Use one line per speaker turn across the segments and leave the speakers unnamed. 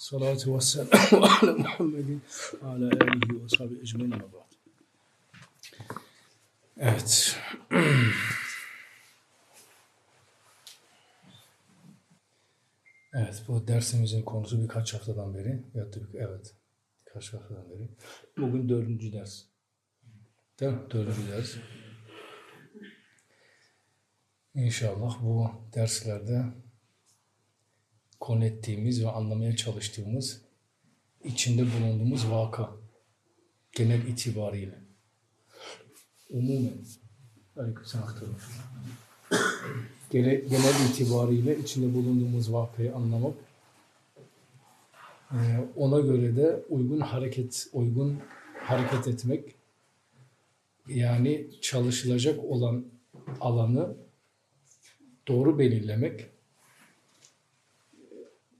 Salatu ve selamu ala Muhammedin ala alihi ve sahibi ecmaîn ama ba'd. Evet. Evet, bu dersimizin konusu birkaç haftadan beri, ya da evet, birkaç haftadan beri. Bugün dördüncü ders. Değil mi? Dördüncü ders. İnşallah bu derslerde konu ettiğimiz ve anlamaya çalıştığımız, içinde bulunduğumuz vaka genel itibariyle. Umumen. Genel, genel itibariyle içinde bulunduğumuz vakayı anlamak, e, ona göre de uygun hareket, uygun hareket etmek, yani çalışılacak olan alanı doğru belirlemek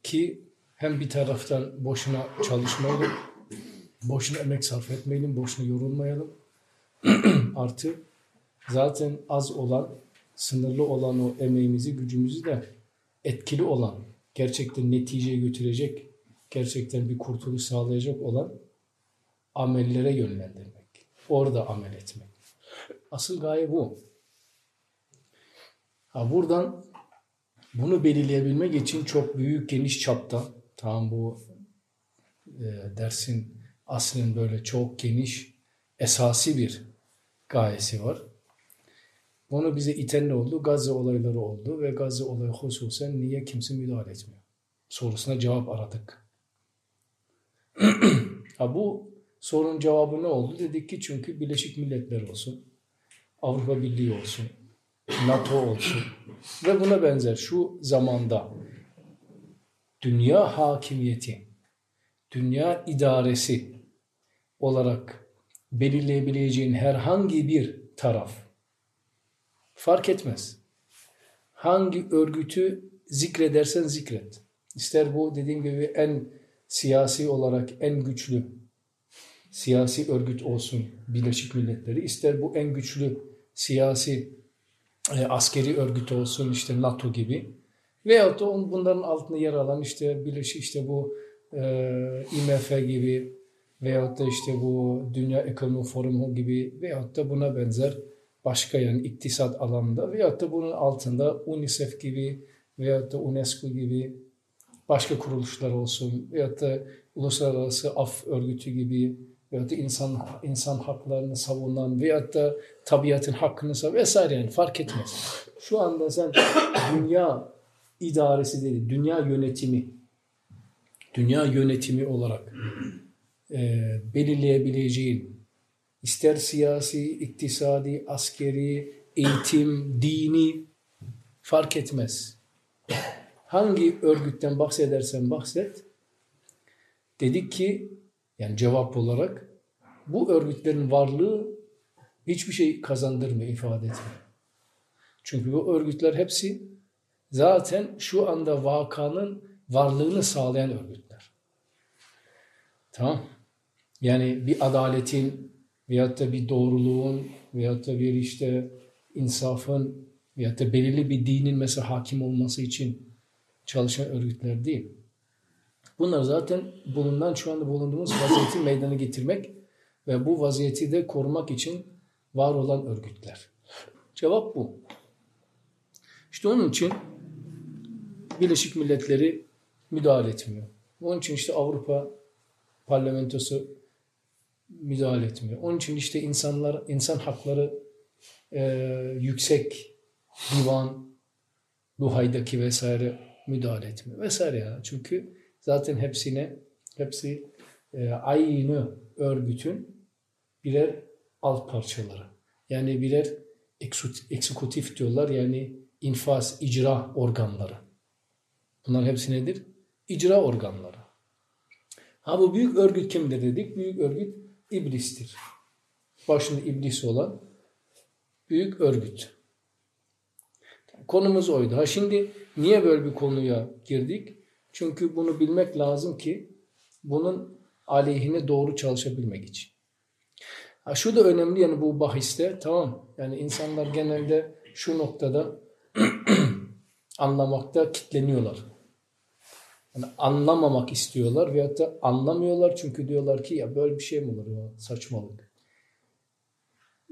ki hem bir taraftan boşuna çalışmayalım, boşuna emek sarf etmeyelim, boşuna yorulmayalım. Artı zaten az olan, sınırlı olan o emeğimizi, gücümüzü de etkili olan, gerçekten neticeye götürecek, gerçekten bir kurtuluş sağlayacak olan amellere yönlendirmek. Orada amel etmek. Asıl gaye bu. Ha buradan bunu belirleyebilmek için çok büyük, geniş çapta, tamam bu e, dersin aslında böyle çok geniş, esasi bir gayesi var. Bunu bize iten ne oldu? Gazze olayları oldu ve Gazze olayı hususen niye kimse müdahale etmiyor? Sorusuna cevap aradık. ha bu sorunun cevabı ne oldu? Dedik ki çünkü Birleşik Milletler olsun, Avrupa Birliği olsun, NATO olsun ve buna benzer şu zamanda dünya hakimiyeti, dünya idaresi olarak belirleyebileceğin herhangi bir taraf fark etmez. Hangi örgütü zikredersen zikret. İster bu dediğim gibi en siyasi olarak en güçlü siyasi örgüt olsun Birleşik Milletleri, ister bu en güçlü siyasi e, askeri örgüt olsun işte NATO gibi. Veyahut da bunların altında yer alan işte Birleşik işte bu e, IMF gibi veyahut da işte bu Dünya Ekonomi Forumu gibi veyahut da buna benzer başka yani iktisat alanında veyahut da bunun altında UNICEF gibi veyahut da UNESCO gibi başka kuruluşlar olsun veyahut da Uluslararası Af Örgütü gibi veyahut da insan, insan haklarını savunan veyahut da tabiatın hakkını savunan vesaire yani fark etmez. Şu anda sen dünya idaresi değil, dünya yönetimi dünya yönetimi olarak e, belirleyebileceğin ister siyasi, iktisadi, askeri, eğitim, dini fark etmez. Hangi örgütten bahsedersen bahset, dedik ki yani cevap olarak bu örgütlerin varlığı hiçbir şey kazandırmıyor, ifade etmiyor. Çünkü bu örgütler hepsi zaten şu anda vakanın varlığını sağlayan örgütler. Tamam. Yani bir adaletin veyahut da bir doğruluğun veyahut da bir işte insafın veyahut da belirli bir dinin mesela hakim olması için çalışan örgütler değil. Bunlar zaten bulunan şu anda bulunduğumuz vaziyeti meydana getirmek ve bu vaziyeti de korumak için var olan örgütler. Cevap bu. İşte onun için Birleşik Milletleri müdahale etmiyor. Onun için işte Avrupa parlamentosu müdahale etmiyor. Onun için işte insanlar, insan hakları e, yüksek divan, Duhay'daki vesaire müdahale etmiyor vesaire ya. Çünkü zaten hepsine, hepsi e, aynı örgütün birer alt parçaları. Yani birer eksekutif diyorlar yani infaz, icra organları. Bunlar hepsi nedir? İcra organları. Ha bu büyük örgüt kimdir dedik? Büyük örgüt iblistir. Başında iblis olan büyük örgüt. Konumuz oydu. Ha şimdi niye böyle bir konuya girdik? Çünkü bunu bilmek lazım ki bunun aleyhine doğru çalışabilmek için. Ha şu da önemli yani bu bahiste tamam yani insanlar genelde şu noktada anlamakta kitleniyorlar. Yani anlamamak istiyorlar veyahut da anlamıyorlar çünkü diyorlar ki ya böyle bir şey mi olur ya saçmalık.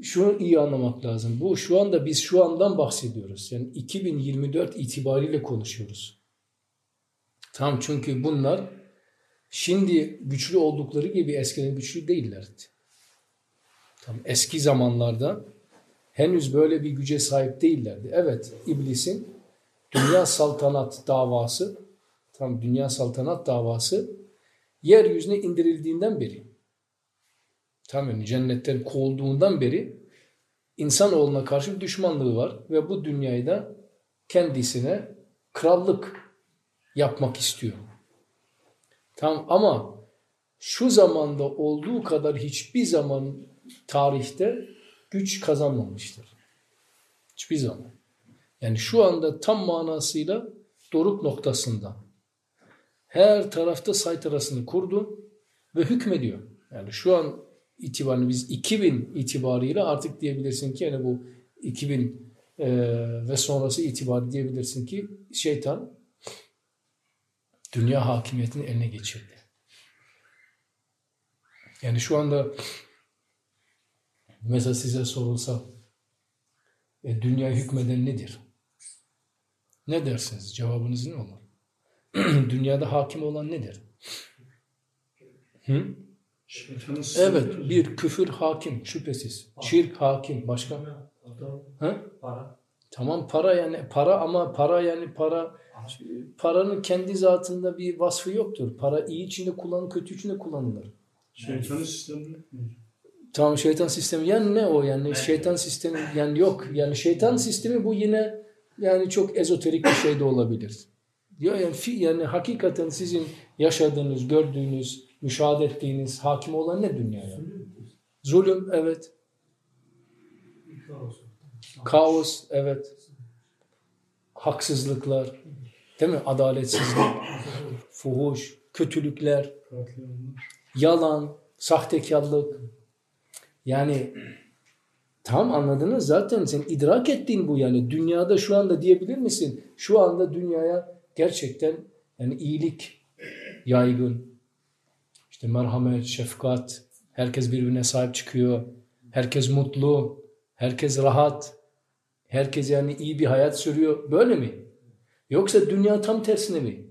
Şunu iyi anlamak lazım. Bu şu anda biz şu andan bahsediyoruz. Yani 2024 itibariyle konuşuyoruz. Tamam çünkü bunlar şimdi güçlü oldukları gibi eskiden güçlü değillerdi. Tamam, eski zamanlarda henüz böyle bir güce sahip değillerdi. Evet iblisin dünya saltanat davası tam dünya saltanat davası yeryüzüne indirildiğinden beri tam yani cennetten kovulduğundan beri insanoğluna karşı düşmanlığı var ve bu dünyayı da kendisine krallık yapmak istiyor. Tamam ama şu zamanda olduğu kadar hiçbir zaman tarihte güç kazanmamıştır. Hiçbir zaman. Yani şu anda tam manasıyla doruk noktasında. Her tarafta saytarasını kurdu ve hükmediyor. Yani şu an itibariyle biz 2000 itibariyle artık diyebilirsin ki yani bu 2000 e, ve sonrası itibariyle diyebilirsin ki şeytan dünya hakimiyetini eline geçirdi. Yani şu anda mesela size sorulsa e, dünya hükmeden nedir? Ne dersiniz? Cevabınız ne olur? Dünyada hakim olan nedir? Hı? Evet, bir küfür hakim şüphesiz. Şirk hakim. Başka? Ha?
Para.
Tamam para yani para ama para yani para paranın kendi zatında bir vasfı yoktur. Para iyi içinde kullanılır, kötü içinde kullanılır.
Şeytanın sistemi.
Tamam şeytan sistemi yani ne o yani şeytan sistemi yani yok yani şeytan sistemi bu yine yani çok ezoterik bir şey de olabilir. Diyor yani, fi, yani hakikaten sizin yaşadığınız, gördüğünüz, müşahede ettiğiniz hakim olan ne dünyaya? Zulüm evet. Kaos evet. Haksızlıklar. Değil mi? Adaletsizlik, fuhuş, kötülükler, yalan, sahtekarlık. Yani tam anladınız zaten sen idrak ettiğin bu yani dünyada şu anda diyebilir misin? Şu anda dünyaya gerçekten yani iyilik yaygın. İşte merhamet, şefkat, herkes birbirine sahip çıkıyor. Herkes mutlu, herkes rahat. Herkes yani iyi bir hayat sürüyor. Böyle mi? Yoksa dünya tam tersine mi?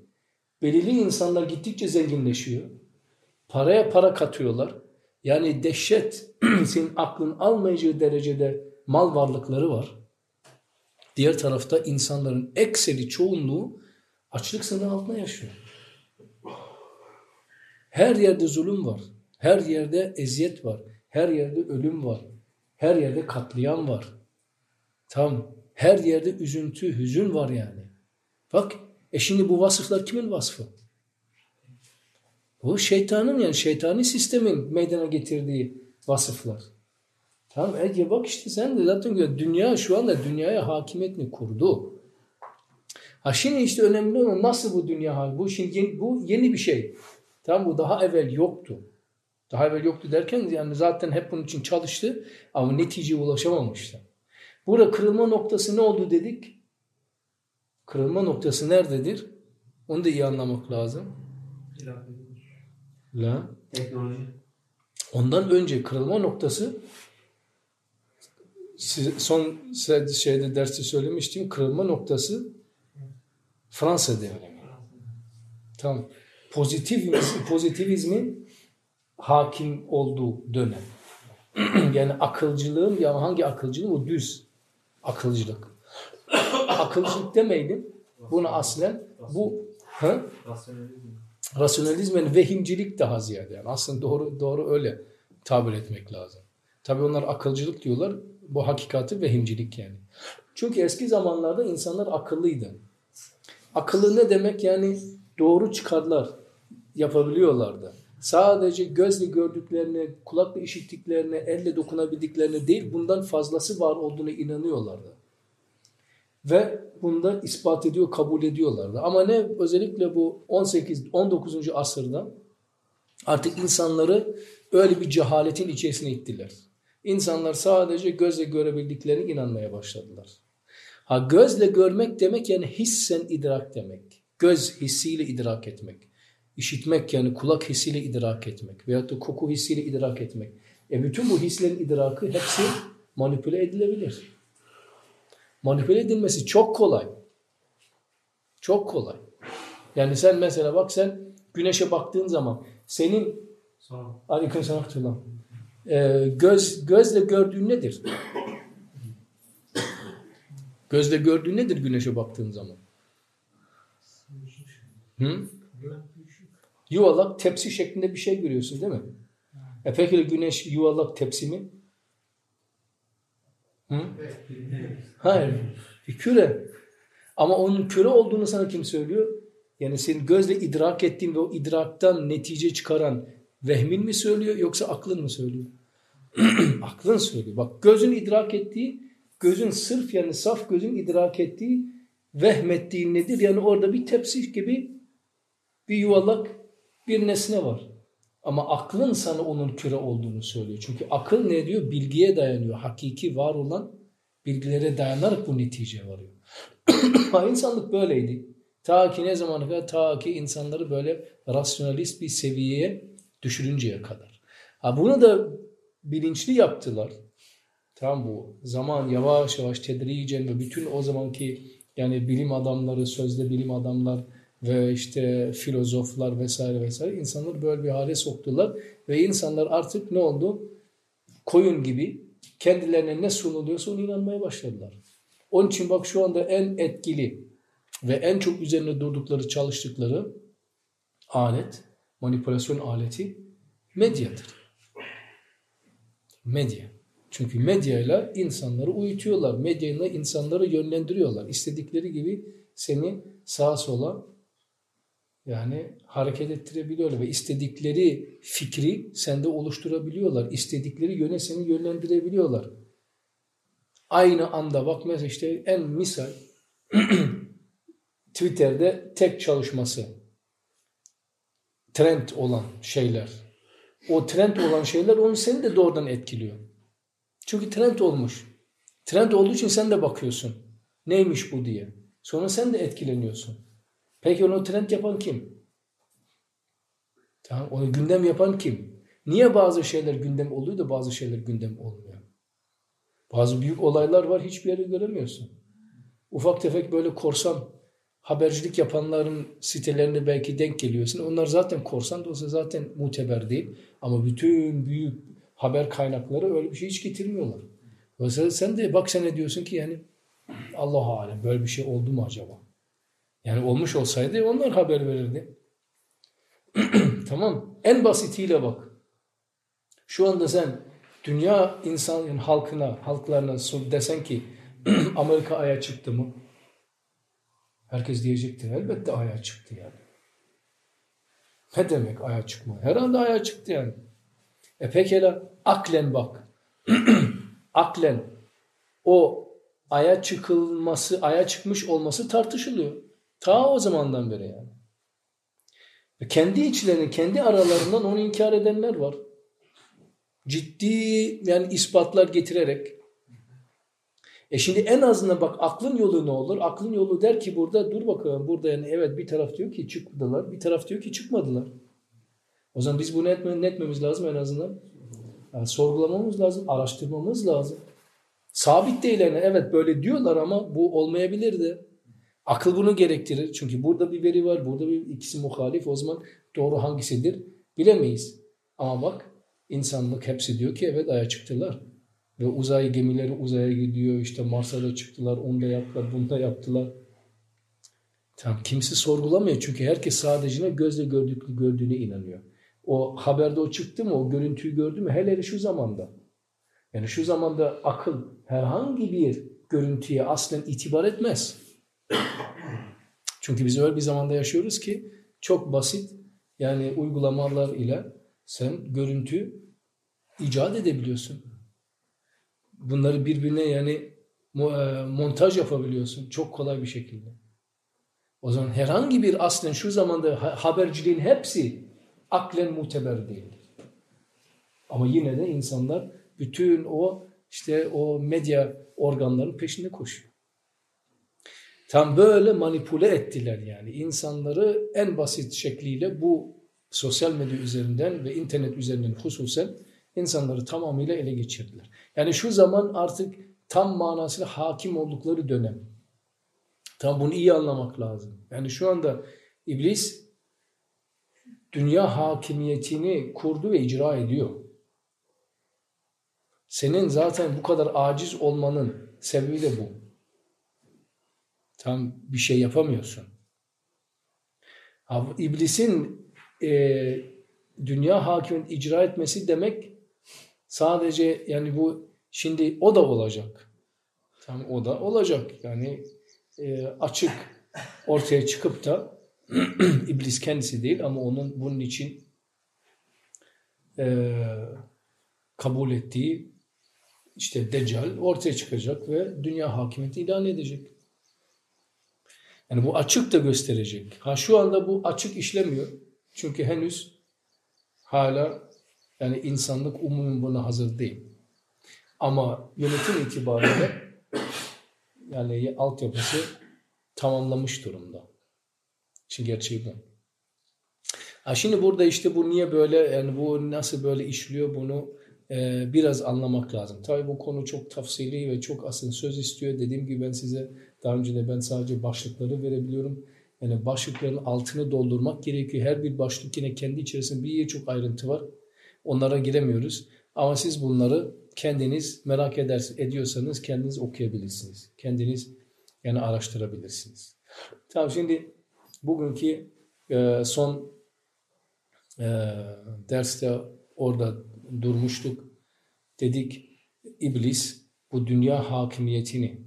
Belirli insanlar gittikçe zenginleşiyor. Paraya para katıyorlar. Yani dehşet senin aklın almayacağı derecede mal varlıkları var. Diğer tarafta insanların ekseri çoğunluğu açlık sınırı altında yaşıyor. Her yerde zulüm var. Her yerde eziyet var. Her yerde ölüm var. Her yerde katliam var. Tam her yerde üzüntü, hüzün var yani. Bak e şimdi bu vasıflar kimin vasfı? Bu şeytanın yani şeytani sistemin meydana getirdiği vasıflar. Tamam Ege bak işte sen de zaten dünya şu anda dünyaya hakimiyetini kurdu. Ha şimdi işte önemli olan nasıl bu dünya bu şimdi yeni, bu yeni bir şey. Tamam bu daha evvel yoktu. Daha evvel yoktu derken yani zaten hep bunun için çalıştı ama neticeye ulaşamamıştı. Burada kırılma noktası ne oldu dedik? Kırılma noktası nerededir? Onu da iyi anlamak lazım. La.
Teknoloji.
Ondan önce kırılma noktası son şeyde derste söylemiştim. Kırılma noktası Fransa devrimi. Tamam. Pozitivizm, pozitivizmin hakim olduğu dönem. yani akılcılığın ya hangi akılcılık? O düz akılcılık. Akılcılık demeydim. Bunu aslen bu ha? rasyonalizm yani vehimcilik daha ziyade. Yani aslında doğru doğru öyle tabir etmek lazım. Tabi onlar akılcılık diyorlar. Bu hakikati vehimcilik yani. Çünkü eski zamanlarda insanlar akıllıydı. Akıllı ne demek? Yani doğru çıkarlar yapabiliyorlardı. Sadece gözle gördüklerine, kulakla işittiklerine, elle dokunabildiklerine değil bundan fazlası var olduğunu inanıyorlardı. Ve bunda ispat ediyor, kabul ediyorlardı. Ama ne özellikle bu 18 19. asırda artık insanları öyle bir cehaletin içerisine ittiler. İnsanlar sadece gözle görebildiklerine inanmaya başladılar. Ha gözle görmek demek yani hissen idrak demek. Göz hissiyle idrak etmek. İşitmek yani kulak hissiyle idrak etmek. Veyahut da koku hissiyle idrak etmek. E bütün bu hislerin idrakı hepsi manipüle edilebilir. Manipüle edilmesi çok kolay. Çok kolay. Yani sen mesela bak sen güneşe baktığın zaman senin Aleyküm selam. Ee, göz, gözle gördüğün nedir? Gözle gördüğün nedir güneşe baktığın zaman? Hı? Yuvalak tepsi şeklinde bir şey görüyorsun değil mi? E peki güneş yuvalak tepsi mi? Hı? Hayır. Küre. Ama onun küre olduğunu sana kim söylüyor? Yani senin gözle idrak ettiğin ve o idraktan netice çıkaran vehmin mi söylüyor yoksa aklın mı söylüyor? aklın söylüyor. Bak gözün idrak ettiği, gözün sırf yani saf gözün idrak ettiği, vehmettiği nedir? Yani orada bir tepsi gibi bir yuvalak bir nesne var. Ama aklın sana onun küre olduğunu söylüyor. Çünkü akıl ne diyor? Bilgiye dayanıyor. Hakiki var olan bilgilere dayanarak bu netice varıyor. İnsanlık böyleydi. Ta ki ne zamana kadar? Ta ki insanları böyle rasyonalist bir seviyeye düşürünceye kadar. Ha bunu da bilinçli yaptılar. Tam bu zaman yavaş yavaş tedricen ve bütün o zamanki yani bilim adamları, sözde bilim adamlar ve işte filozoflar vesaire vesaire insanları böyle bir hale soktular ve insanlar artık ne oldu? Koyun gibi kendilerine ne sunuluyorsa ona inanmaya başladılar. Onun için bak şu anda en etkili ve en çok üzerine durdukları, çalıştıkları alet, manipülasyon aleti medyadır. Medya. Çünkü medyayla insanları uyutuyorlar. Medyayla insanları yönlendiriyorlar. İstedikleri gibi seni sağa sola yani hareket ettirebiliyorlar ve istedikleri fikri sende oluşturabiliyorlar. İstedikleri yöne seni yönlendirebiliyorlar. Aynı anda bak mesela işte en misal Twitter'de tek çalışması trend olan şeyler. O trend olan şeyler onu seni de doğrudan etkiliyor. Çünkü trend olmuş. Trend olduğu için sen de bakıyorsun. Neymiş bu diye. Sonra sen de etkileniyorsun. Peki onu trend yapan kim? Tamam, onu gündem yapan kim? Niye bazı şeyler gündem oluyor da bazı şeyler gündem olmuyor? Bazı büyük olaylar var hiçbir yere göremiyorsun. Ufak tefek böyle korsan habercilik yapanların sitelerine belki denk geliyorsun. Onlar zaten korsan da olsa zaten muteber değil. Ama bütün büyük haber kaynakları öyle bir şey hiç getirmiyorlar. Mesela sen de bak sen ne diyorsun ki yani Allah alem böyle bir şey oldu mu acaba? Yani olmuş olsaydı onlar haber verirdi. tamam. En basitiyle bak. Şu anda sen dünya insan halkına, halklarına desen ki Amerika aya çıktı mı? Herkes diyecektir. Elbette aya çıktı yani. Ne demek aya çıkma? Herhalde aya çıktı yani. E pekala aklen bak. aklen o aya çıkılması, aya çıkmış olması tartışılıyor. Ta o zamandan beri yani. Ve kendi içlerinde, kendi aralarından onu inkar edenler var. Ciddi yani ispatlar getirerek e şimdi en azından bak aklın yolu ne olur? Aklın yolu der ki burada dur bakalım burada yani evet bir taraf diyor ki çıkmadılar, bir taraf diyor ki çıkmadılar. O zaman biz bunu etme, etmemiz lazım en azından. Yani sorgulamamız lazım, araştırmamız lazım. Sabit değil yani evet böyle diyorlar ama bu olmayabilirdi. Akıl bunu gerektirir. Çünkü burada bir veri var, burada bir ikisi muhalif. O zaman doğru hangisidir bilemeyiz. Ama bak insanlık hepsi diyor ki evet aya çıktılar. Ve uzay gemileri uzaya gidiyor. İşte Mars'a da çıktılar. Onu da yaptılar. Bunu da yaptılar. Tamam, kimse sorgulamıyor. Çünkü herkes sadece gözle gördük, gördüğüne inanıyor. O haberde o çıktı mı? O görüntüyü gördü mü? Hele şu zamanda. Yani şu zamanda akıl herhangi bir görüntüye aslen itibar etmez. Çünkü biz öyle bir zamanda yaşıyoruz ki çok basit yani uygulamalar ile sen görüntü icat edebiliyorsun bunları birbirine yani e, montaj yapabiliyorsun çok kolay bir şekilde. O zaman herhangi bir aslen şu zamanda haberciliğin hepsi aklen muteber değildir. Ama yine de insanlar bütün o işte o medya organlarının peşinde koşuyor. Tam böyle manipüle ettiler yani. insanları en basit şekliyle bu sosyal medya üzerinden ve internet üzerinden hususen insanları tamamıyla ele geçirdiler. Yani şu zaman artık tam manasıyla hakim oldukları dönem. Tam bunu iyi anlamak lazım. Yani şu anda iblis dünya hakimiyetini kurdu ve icra ediyor. Senin zaten bu kadar aciz olmanın sebebi de bu. Tam bir şey yapamıyorsun. İblisin e, dünya hakimiyet icra etmesi demek sadece yani bu şimdi o da olacak. Tam o da olacak. Yani e, açık ortaya çıkıp da iblis kendisi değil ama onun bunun için e, kabul ettiği işte Deccal ortaya çıkacak ve dünya hakimiyeti ilan edecek. Yani bu açık da gösterecek. Ha şu anda bu açık işlemiyor. Çünkü henüz hala yani insanlık umumun buna hazır değil. Ama yönetim itibariyle yani altyapısı tamamlamış durumda. Şimdi gerçeği bu. Ha şimdi burada işte bu niye böyle yani bu nasıl böyle işliyor bunu e, biraz anlamak lazım. Tabii bu konu çok tafsili ve çok aslında söz istiyor. Dediğim gibi ben size daha önce de ben sadece başlıkları verebiliyorum. Yani başlıkların altını doldurmak gerekiyor. Her bir başlık yine kendi içerisinde bir çok ayrıntı var. Onlara giremiyoruz. Ama siz bunları kendiniz merak eder, ediyorsanız kendiniz okuyabilirsiniz. Kendiniz yani araştırabilirsiniz. Tamam şimdi bugünkü e, son e, derste orada durmuştuk. Dedik iblis bu dünya hakimiyetini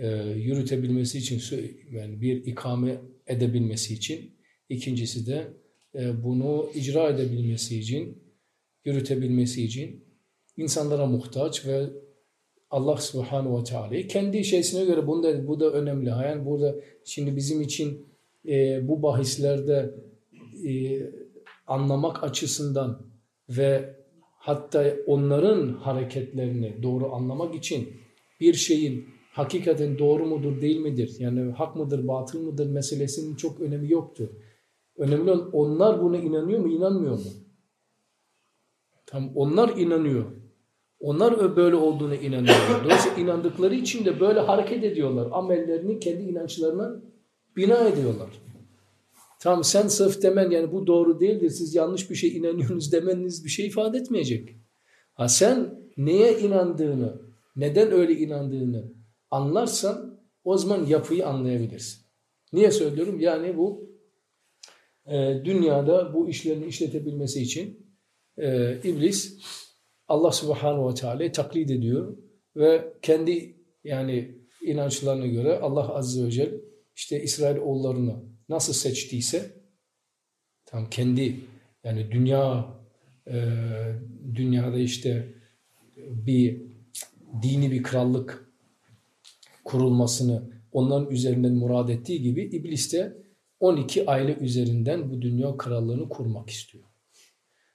e, yürütebilmesi için yani bir ikame edebilmesi için ikincisi de e, bunu icra edebilmesi için yürütebilmesi için insanlara muhtaç ve Allah subhanahu ve teala kendi şeysine göre bunu da, bu da önemli. Yani burada şimdi bizim için e, bu bahislerde e, anlamak açısından ve hatta onların hareketlerini doğru anlamak için bir şeyin hakikaten doğru mudur değil midir? Yani hak mıdır batıl mıdır meselesinin çok önemi yoktur. Önemli olan onlar buna inanıyor mu inanmıyor mu? Tam onlar inanıyor. Onlar böyle olduğunu inanıyorlar. Dolayısıyla inandıkları için de böyle hareket ediyorlar. Amellerini kendi inançlarına bina ediyorlar. Tam sen sırf demen yani bu doğru değildir, siz yanlış bir şey inanıyorsunuz demeniz bir şey ifade etmeyecek. Ha sen neye inandığını, neden öyle inandığını anlarsan o zaman yapıyı anlayabilirsin. Niye söylüyorum? Yani bu e, dünyada bu işlerini işletebilmesi için e, iblis Allah subhanahu ve teala'yı taklit ediyor ve kendi yani inançlarına göre Allah azze ve celle işte İsrail oğullarını nasıl seçtiyse tam kendi yani dünya e, dünyada işte bir dini bir krallık kurulmasını onların üzerinden murad ettiği gibi iblis de 12 aile üzerinden bu dünya krallığını kurmak istiyor.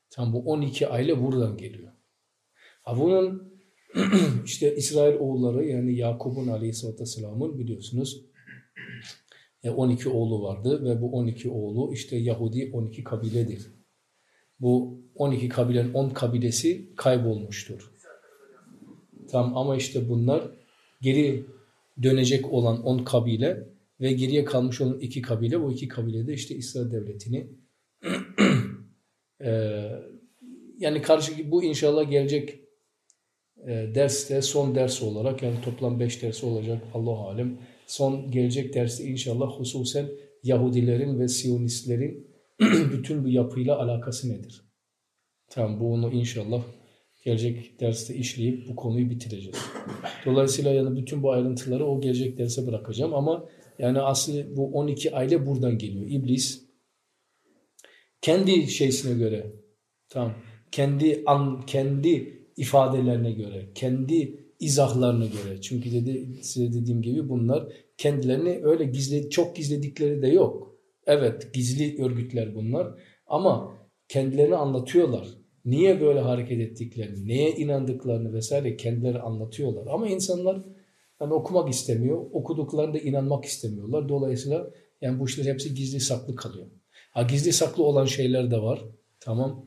Tam bu 12 aile buradan geliyor. Ha bunun işte İsrail oğulları yani Yakup'un aleyhissalatü vesselamın biliyorsunuz 12 e, oğlu vardı ve bu 12 oğlu işte Yahudi 12 kabiledir. Bu 12 kabilenin 10 kabilesi kaybolmuştur. Tam ama işte bunlar geri dönecek olan 10 kabile ve geriye kalmış olan iki kabile o iki kabile de işte İsrail devletini e, yani karşı bu inşallah gelecek e, derste son ders olarak yani toplam 5 ders olacak Allah alem son gelecek derste inşallah hususen Yahudilerin ve Siyonistlerin bütün bu yapıyla alakası nedir? Tamam bu onu inşallah gelecek derste işleyip bu konuyu bitireceğiz. Dolayısıyla yani bütün bu ayrıntıları o gelecek derse bırakacağım ama yani aslında bu 12 aile buradan geliyor. İblis kendi şeysine göre tamam kendi an, kendi ifadelerine göre, kendi izahlarına göre. Çünkü dedi, size dediğim gibi bunlar kendilerini öyle gizli, çok gizledikleri de yok. Evet gizli örgütler bunlar ama kendilerini anlatıyorlar. Niye böyle hareket ettiklerini, neye inandıklarını vesaire kendileri anlatıyorlar. Ama insanlar Yani okumak istemiyor. Okuduklarında inanmak istemiyorlar. Dolayısıyla yani bu işler hepsi gizli saklı kalıyor. Ha, gizli saklı olan şeyler de var. Tamam.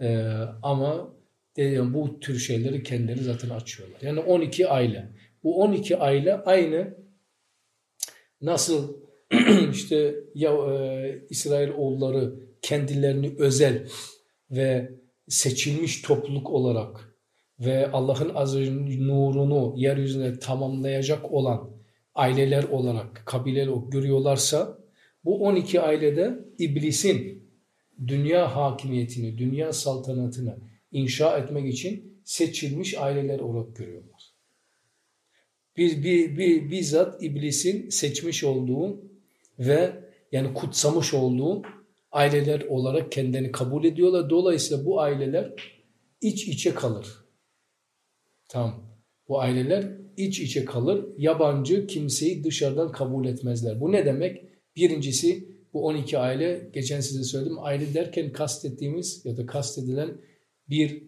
Ee, ama de, bu tür şeyleri kendileri zaten açıyorlar. Yani 12 aile. Bu 12 aile aynı nasıl işte ya e, İsrail oğulları kendilerini özel ve seçilmiş topluluk olarak ve Allah'ın azizinin nurunu yeryüzüne tamamlayacak olan aileler olarak, olarak görüyorlarsa bu 12 ailede iblisin dünya hakimiyetini, dünya saltanatını inşa etmek için seçilmiş aileler olarak görüyorlar. Bir, bir, bir, bizzat iblisin seçmiş olduğu ve yani kutsamış olduğu aileler olarak kendini kabul ediyorlar. Dolayısıyla bu aileler iç içe kalır. Tamam. Bu aileler iç içe kalır. Yabancı kimseyi dışarıdan kabul etmezler. Bu ne demek? Birincisi bu 12 aile, geçen size söyledim, aile derken kastettiğimiz ya da kastedilen bir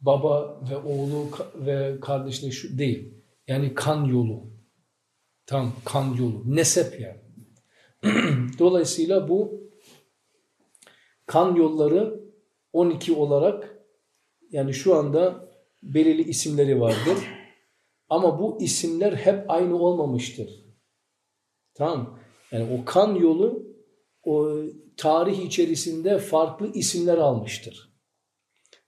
baba ve oğlu ve kardeşleri şu değil. Yani kan yolu. Tam kan yolu. Nesep yani. Dolayısıyla bu kan yolları 12 olarak yani şu anda belirli isimleri vardır. Ama bu isimler hep aynı olmamıştır. Tamam Yani o kan yolu o tarih içerisinde farklı isimler almıştır.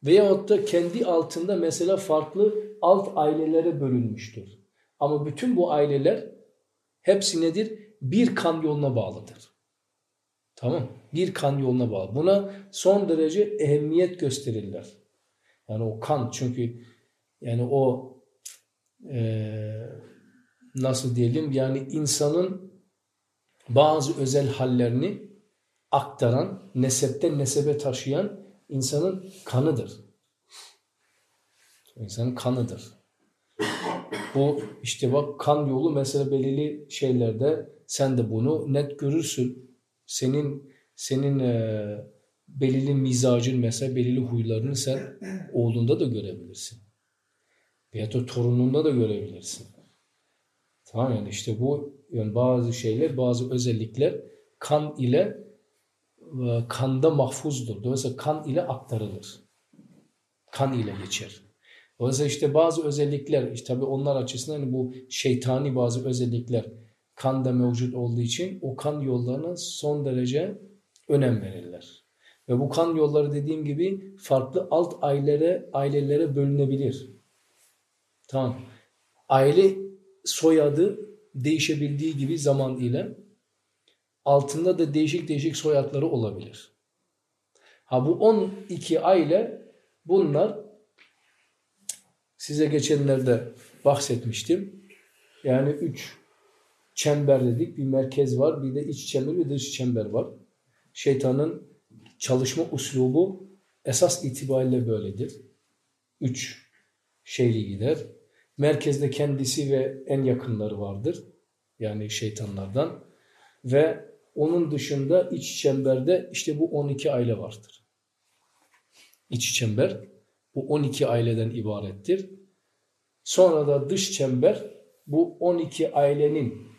Veyahut da kendi altında mesela farklı alt ailelere bölünmüştür. Ama bütün bu aileler hepsi nedir? Bir kan yoluna bağlıdır. Tamam Bir kan yoluna bağlı. Buna son derece ehemmiyet gösterirler. Yani o kan çünkü yani o e, nasıl diyelim yani insanın bazı özel hallerini aktaran, nesepten nesebe taşıyan insanın kanıdır. İnsanın kanıdır. Bu işte bak kan yolu mesela belirli şeylerde sen de bunu net görürsün. Senin senin e, belirli mizacın mesela belirli huylarını sen oğlunda da görebilirsin. Veya da torununda da görebilirsin. Tamam yani işte bu yani bazı şeyler, bazı özellikler kan ile e, kanda mahfuzdur. Dolayısıyla kan ile aktarılır. Kan ile geçer. Dolayısıyla işte bazı özellikler, işte tabii onlar açısından hani bu şeytani bazı özellikler kanda mevcut olduğu için o kan yollarına son derece önem verirler. Ve bu kan yolları dediğim gibi farklı alt ailelere, ailelere bölünebilir. Tamam. Aile soyadı değişebildiği gibi zaman ile altında da değişik değişik soyadları olabilir. Ha bu 12 aile bunlar size geçenlerde bahsetmiştim. Yani 3 çember dedik. Bir merkez var, bir de iç çember ve dış çember var. Şeytanın çalışma uslubu esas itibariyle böyledir. Üç şeyli gider. Merkezde kendisi ve en yakınları vardır. Yani şeytanlardan. Ve onun dışında iç çemberde işte bu 12 aile vardır. İç çember bu 12 aileden ibarettir. Sonra da dış çember bu 12 ailenin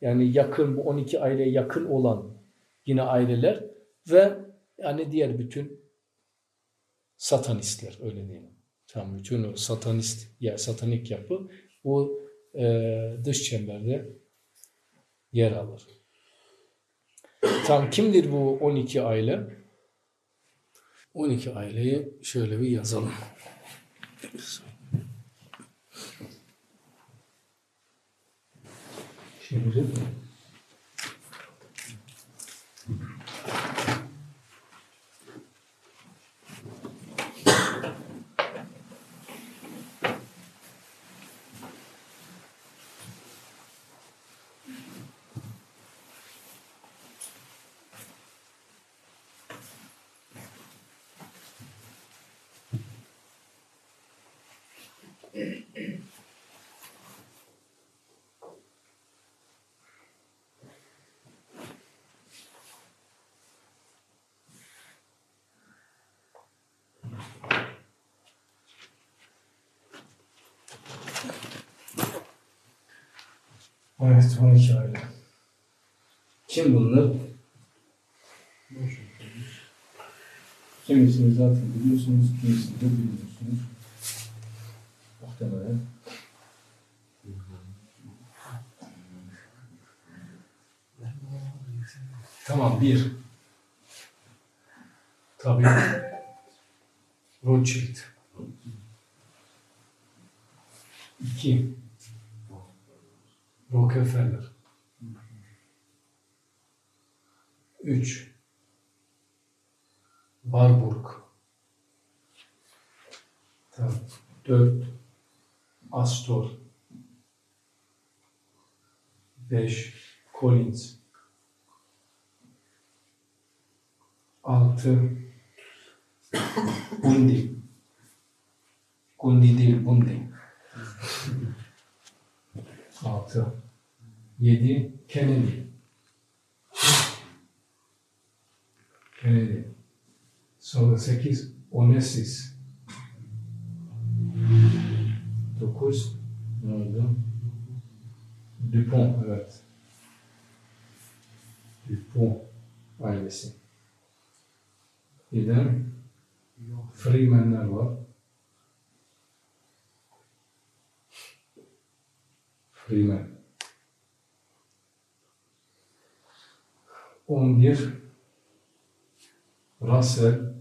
yani yakın bu 12 aileye yakın olan yine aileler ve yani diğer bütün satanistler öyle diyelim. Tam bütün satanist ya satanik yapı bu e, dış çemberde yer alır. Tam kimdir bu 12 aile? 12 aileyi şöyle bir yazalım. Şimdi Evet 12 aile. Kim bunlar? Kimisini zaten biliyorsunuz, kimisini de bilmiyorsunuz. Muhtemelen. Tamam bir. Tabii. Rothschild. İki. Rockefeller. 3. Warburg. Tamam. 4. Astor. 5. Collins. 6. Bundi. Gundi değil, Bundi. 6. 7. Kennedy. Kennedy. Sonra 8. Onesis. 9. Ne oldu? Dupont, evet. Dupont ailesi. Bir de Freeman'lar var. Freeman. 11 Russell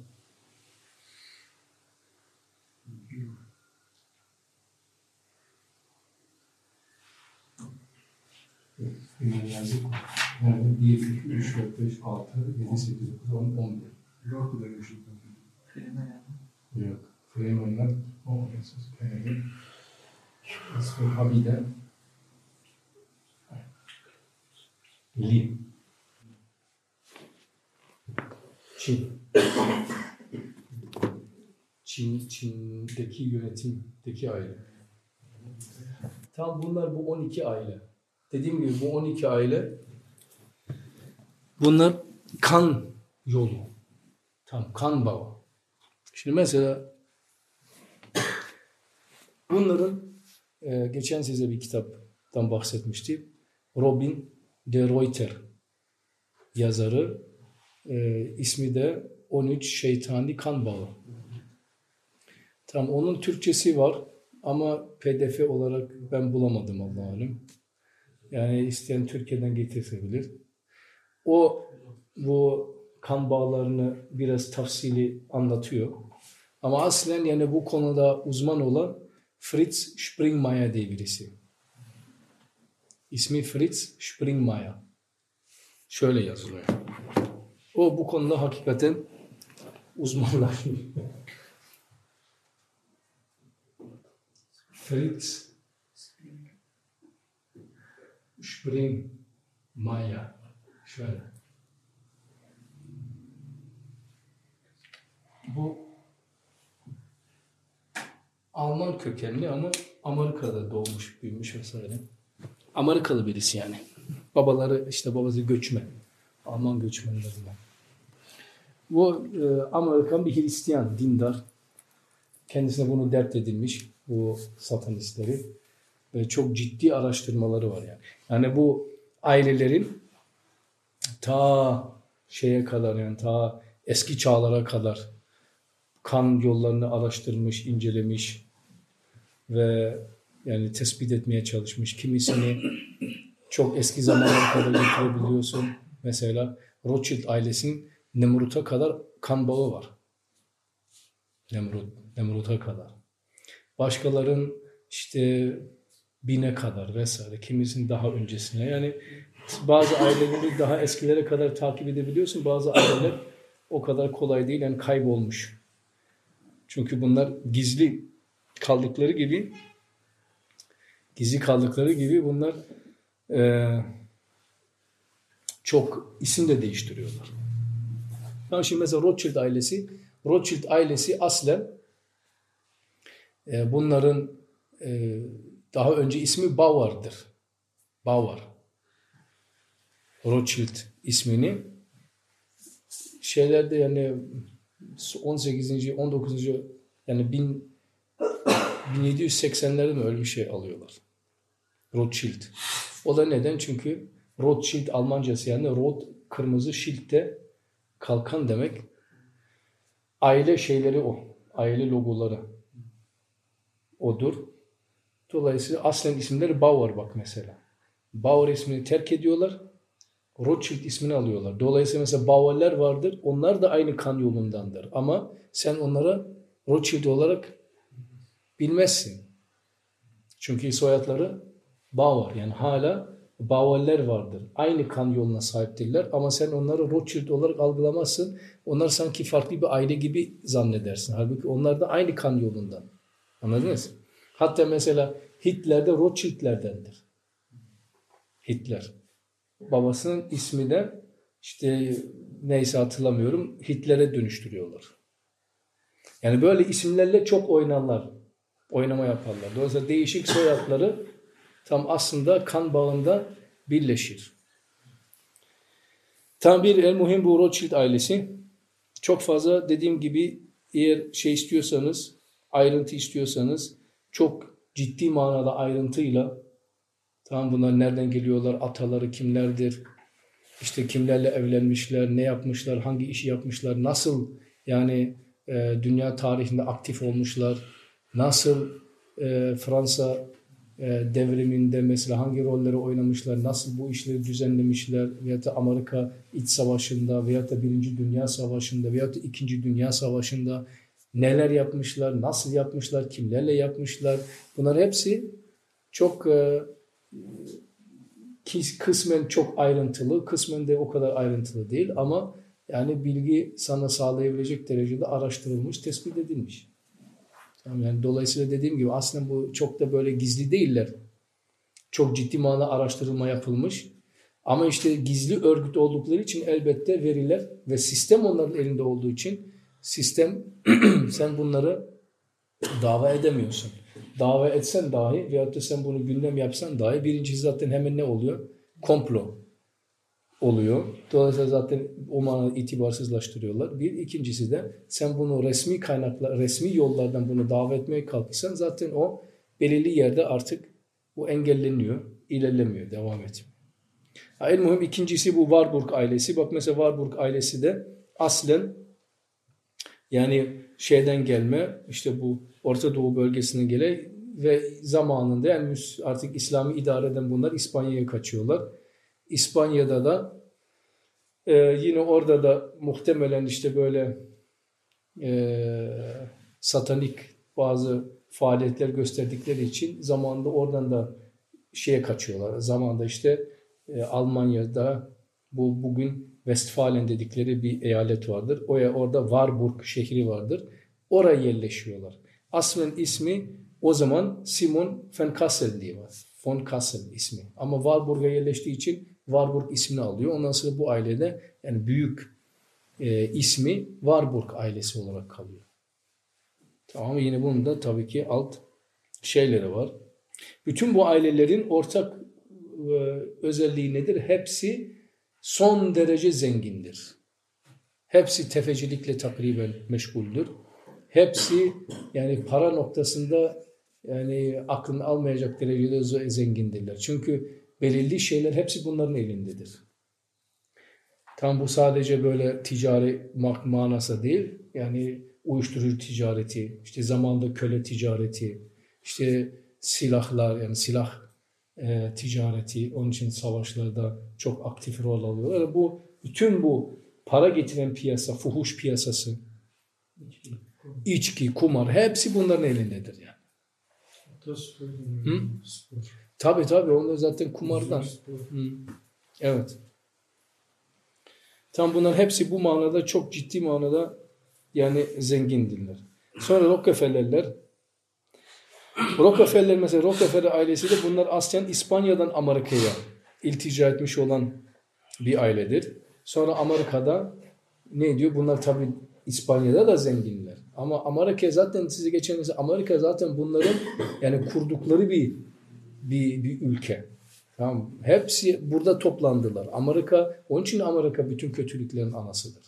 Freeman yazdık. Nerede? 1, 2, 3, 4, 5, 6, 7, 8, 9, 10, 11.
Yok bu da yaşıyor.
Yok. Freeman'lar o esas Kennedy. İsmi Habide. Lee. Çin. Çin, Çin'deki yönetimdeki aile. Tam bunlar bu 12 aile. Dediğim gibi bu 12 aile bunlar kan yolu. Tam kan bağı. Şimdi mesela bunların e, geçen size bir kitaptan bahsetmiştim. Robin de Reuter yazarı e, ismi de 13 Şeytani Kan Bağı. Tam onun Türkçesi var ama pdf olarak ben bulamadım Allah'ım. Yani isteyen Türkiye'den getirsebilir. O bu kan bağlarını biraz tafsili anlatıyor. Ama aslen yani bu konuda uzman olan Fritz Springmeier diye birisi. İsmi Fritz Springmeier. Şöyle yazılıyor. O bu konuda hakikaten uzmanlar. Fritz Springmeier. Şöyle. Bu Alman kökenli ama Amerika'da doğmuş, büyümüş vesaire. Amerikalı birisi yani. Babaları işte babası göçmen. Alman göçmenlerinden. Bu e, Amerikan bir Hristiyan, dindar. Kendisine bunu dert edilmiş bu satanistleri. Ve çok ciddi araştırmaları var yani. Yani bu ailelerin ta şeye kadar yani ta eski çağlara kadar kan yollarını araştırmış, incelemiş ve yani tespit etmeye çalışmış. Kimisini çok eski zamanlara kadar getirebiliyorsun. Mesela Rothschild ailesinin Nemrut'a kadar kan bağı var. Nemrut, Nemrut'a kadar. Başkaların işte bine kadar vesaire. Kimisinin daha öncesine. Yani bazı aileleri daha eskilere kadar takip edebiliyorsun. Bazı aileler o kadar kolay değil. Yani kaybolmuş. Çünkü bunlar gizli kaldıkları gibi gizli kaldıkları gibi bunlar e, çok isim de değiştiriyorlar. Yani şimdi mesela Rothschild ailesi Rothschild ailesi aslen e, bunların e, daha önce ismi Bauer'dır. Bauer. Rothschild ismini şeylerde yani 18. 19. yani 1000 1780'lerde mi öyle bir şey alıyorlar. Rothschild. O da neden? Çünkü Rothschild Almancası yani Roth kırmızı Schild de kalkan demek. Aile şeyleri o. Aile logoları odur. Dolayısıyla aslen isimleri Bauer bak mesela. Bauer ismini terk ediyorlar. Rothschild ismini alıyorlar. Dolayısıyla mesela Bauer'ler vardır. Onlar da aynı kan yolundandır. Ama sen onlara Rothschild olarak bilmezsin. Çünkü soyadları Bauer. Yani hala Bauer'ler vardır. Aynı kan yoluna sahiptirler. Ama sen onları Rothschild olarak algılamazsın. Onlar sanki farklı bir aile gibi zannedersin. Halbuki onlar da aynı kan yolundan. Anladınız? Hatta mesela Hitler de Rothschild'lerdendir. Hitler. Babasının ismi de işte neyse hatırlamıyorum Hitler'e dönüştürüyorlar. Yani böyle isimlerle çok oynarlar. Oynama yaparlar. Dolayısıyla değişik soyadları tam aslında kan bağında birleşir. Tam bir el muhim bu Rothschild ailesi. Çok fazla dediğim gibi eğer şey istiyorsanız, ayrıntı istiyorsanız çok ciddi manada ayrıntıyla tamam bunlar nereden geliyorlar, ataları kimlerdir, işte kimlerle evlenmişler, ne yapmışlar, hangi işi yapmışlar, nasıl yani e, dünya tarihinde aktif olmuşlar, nasıl e, Fransa devriminde mesela hangi rolleri oynamışlar, nasıl bu işleri düzenlemişler veyahut da Amerika iç savaşında veyahut da Birinci Dünya Savaşı'nda veyahut da İkinci Dünya Savaşı'nda neler yapmışlar, nasıl yapmışlar, kimlerle yapmışlar. Bunlar hepsi çok e, kısmen çok ayrıntılı, kısmen de o kadar ayrıntılı değil ama yani bilgi sana sağlayabilecek derecede araştırılmış, tespit edilmiş. Yani dolayısıyla dediğim gibi aslında bu çok da böyle gizli değiller. Çok ciddi manada araştırılma yapılmış. Ama işte gizli örgüt oldukları için elbette veriler ve sistem onların elinde olduğu için sistem sen bunları dava edemiyorsun. Dava etsen dahi veyahut da sen bunu gündem yapsan dahi birincisi zaten hemen ne oluyor? Komplo oluyor. Dolayısıyla zaten o manada itibarsızlaştırıyorlar. Bir ikincisi de sen bunu resmi kaynakla, resmi yollardan bunu davet etmeye kalkırsan zaten o belirli yerde artık bu engelleniyor, ilerlemiyor, devam etmiyor. En mühim ikincisi bu Warburg ailesi. Bak mesela Warburg ailesi de aslen yani şeyden gelme işte bu Orta Doğu bölgesine gele ve zamanında yani artık İslami idare eden bunlar İspanya'ya kaçıyorlar. İspanya'da da e, yine orada da muhtemelen işte böyle e, satanik bazı faaliyetler gösterdikleri için zamanında oradan da şeye kaçıyorlar. Zamanında işte e, Almanya'da bu bugün Westfalen dedikleri bir eyalet vardır. O orada Warburg şehri vardır. Oraya yerleşiyorlar. Aslen ismi o zaman Simon von Kassel diye var. Von Kassel ismi. Ama Warburg'a yerleştiği için Warburg ismini alıyor. Ondan sonra bu ailede yani büyük e, ismi Warburg ailesi olarak kalıyor. Tamam yine bunun da tabii ki alt şeyleri var. Bütün bu ailelerin ortak e, özelliği nedir? Hepsi son derece zengindir. Hepsi tefecilikle takriben meşguldür. Hepsi yani para noktasında yani aklını almayacak derecede zengindirler. Çünkü belirli şeyler hepsi bunların elindedir. Tam bu sadece böyle ticari manası değil. Yani uyuşturucu ticareti, işte zamanda köle ticareti, işte silahlar yani silah e, ticareti, onun için savaşlarda çok aktif rol alıyorlar. Yani bu bütün bu para getiren piyasa, fuhuş piyasası, içki, kumar hepsi bunların elindedir yani. Hı? Tabi tabi onlar zaten kumardan. Hı. Evet. Tam bunların hepsi bu manada çok ciddi manada yani zengindirler. Sonra Rockefeller'ler Rockefeller mesela Rockefeller ailesi de bunlar aslen İspanya'dan Amerika'ya iltica etmiş olan bir ailedir. Sonra Amerika'da ne diyor? Bunlar tabi İspanya'da da zenginler. Ama Amerika zaten size geçen mesela Amerika zaten bunların yani kurdukları bir bir, bir ülke. Tamam Hepsi burada toplandılar. Amerika, onun için Amerika bütün kötülüklerin anasıdır.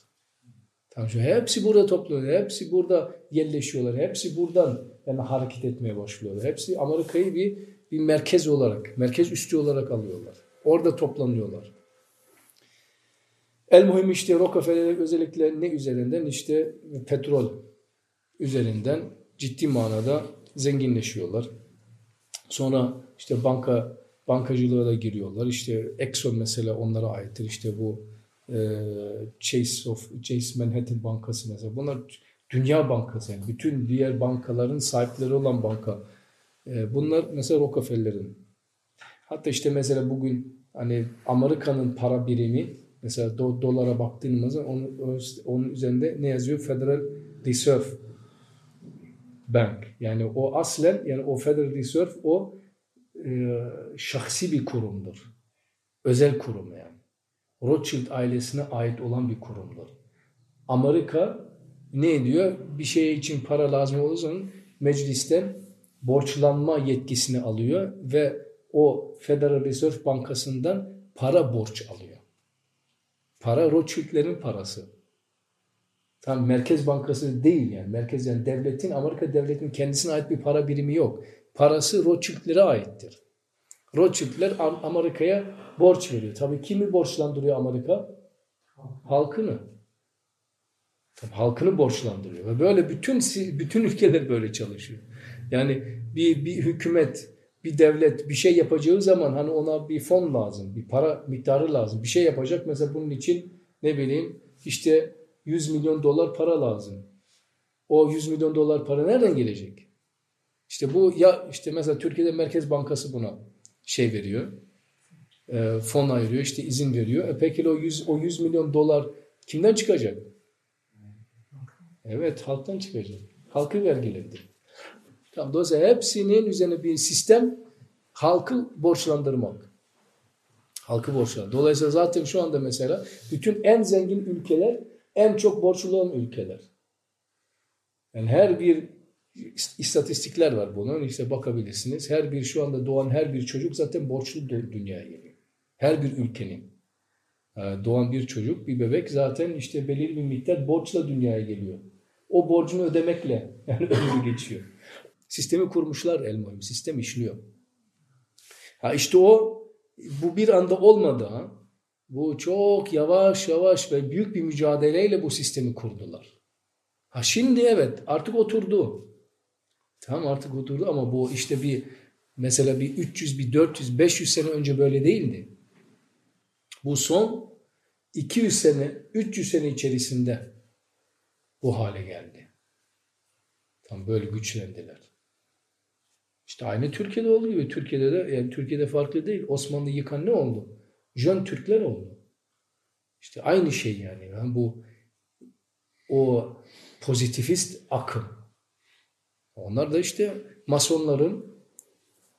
Tamam hepsi burada toplanıyor. Hepsi burada yerleşiyorlar. Hepsi buradan yani hareket etmeye başlıyorlar. Hepsi Amerika'yı bir bir merkez olarak, merkez üstü olarak alıyorlar. Orada toplanıyorlar. El muhim işte Rockefeller özellikle ne üzerinden? işte petrol üzerinden ciddi manada zenginleşiyorlar. Sonra işte banka bankacılığa da giriyorlar. İşte Exxon mesela onlara aittir. İşte bu e, Chase of Chase Manhattan Bankası mesela. Bunlar dünya bankası yani bütün diğer bankaların sahipleri olan banka. E, bunlar mesela Rockefeller'in. Hatta işte mesela bugün hani Amerika'nın para birimi mesela do, dolara baktığımızda onun, onun üzerinde ne yazıyor? Federal Reserve Bank. Yani o aslen yani o Federal Reserve o e, şahsi bir kurumdur. Özel kurum yani. Rothschild ailesine ait olan bir kurumdur. Amerika ne ediyor? Bir şey için para lazım olursa meclisten borçlanma yetkisini alıyor ve o Federal Reserve Bankası'ndan para borç alıyor. Para Rothschild'lerin parası. Tam Merkez Bankası değil yani. Merkez yani devletin, Amerika devletinin kendisine ait bir para birimi yok. Parası Rothschild'lere aittir. Rothschild'ler Amerika'ya borç veriyor. Tabii kimi borçlandırıyor Amerika? Halkını. Tabii halkını borçlandırıyor. Ve böyle bütün bütün ülkeler böyle çalışıyor. Yani bir, bir hükümet, bir devlet bir şey yapacağı zaman hani ona bir fon lazım, bir para miktarı lazım. Bir şey yapacak mesela bunun için ne bileyim işte 100 milyon dolar para lazım. O 100 milyon dolar para nereden gelecek? İşte bu ya işte mesela Türkiye'de Merkez Bankası buna şey veriyor. E, fon ayırıyor, işte izin veriyor. E peki o 100 o 100 milyon dolar kimden çıkacak? Evet, halktan çıkacak. Halkı vergilendir. Tamam, dolayısıyla hepsinin üzerine bir sistem halkı borçlandırmak. Halkı borçlandırmak. Dolayısıyla zaten şu anda mesela bütün en zengin ülkeler en çok borçlu olan ülkeler. Yani her bir istatistikler var bunun. İşte bakabilirsiniz. Her bir şu anda doğan her bir çocuk zaten borçlu dünyaya geliyor. Her bir ülkenin e, doğan bir çocuk, bir bebek zaten işte belirli bir miktar borçla dünyaya geliyor. O borcunu ödemekle yani ömrü geçiyor. Sistemi kurmuşlar el muhim. Sistem işliyor. Ha işte o bu bir anda olmadı. Bu çok yavaş yavaş ve büyük bir mücadeleyle bu sistemi kurdular. Ha şimdi evet artık oturdu. Tamam artık oturdu ama bu işte bir mesela bir 300, bir 400, 500 sene önce böyle değildi. Bu son 200 sene, 300 sene içerisinde bu hale geldi. Tam böyle güçlendiler. İşte aynı Türkiye'de olduğu gibi Türkiye'de de yani Türkiye'de farklı değil. Osmanlı yıkan ne oldu? Jön Türkler oldu. İşte aynı şey yani. yani bu o pozitivist akım. Onlar da işte masonların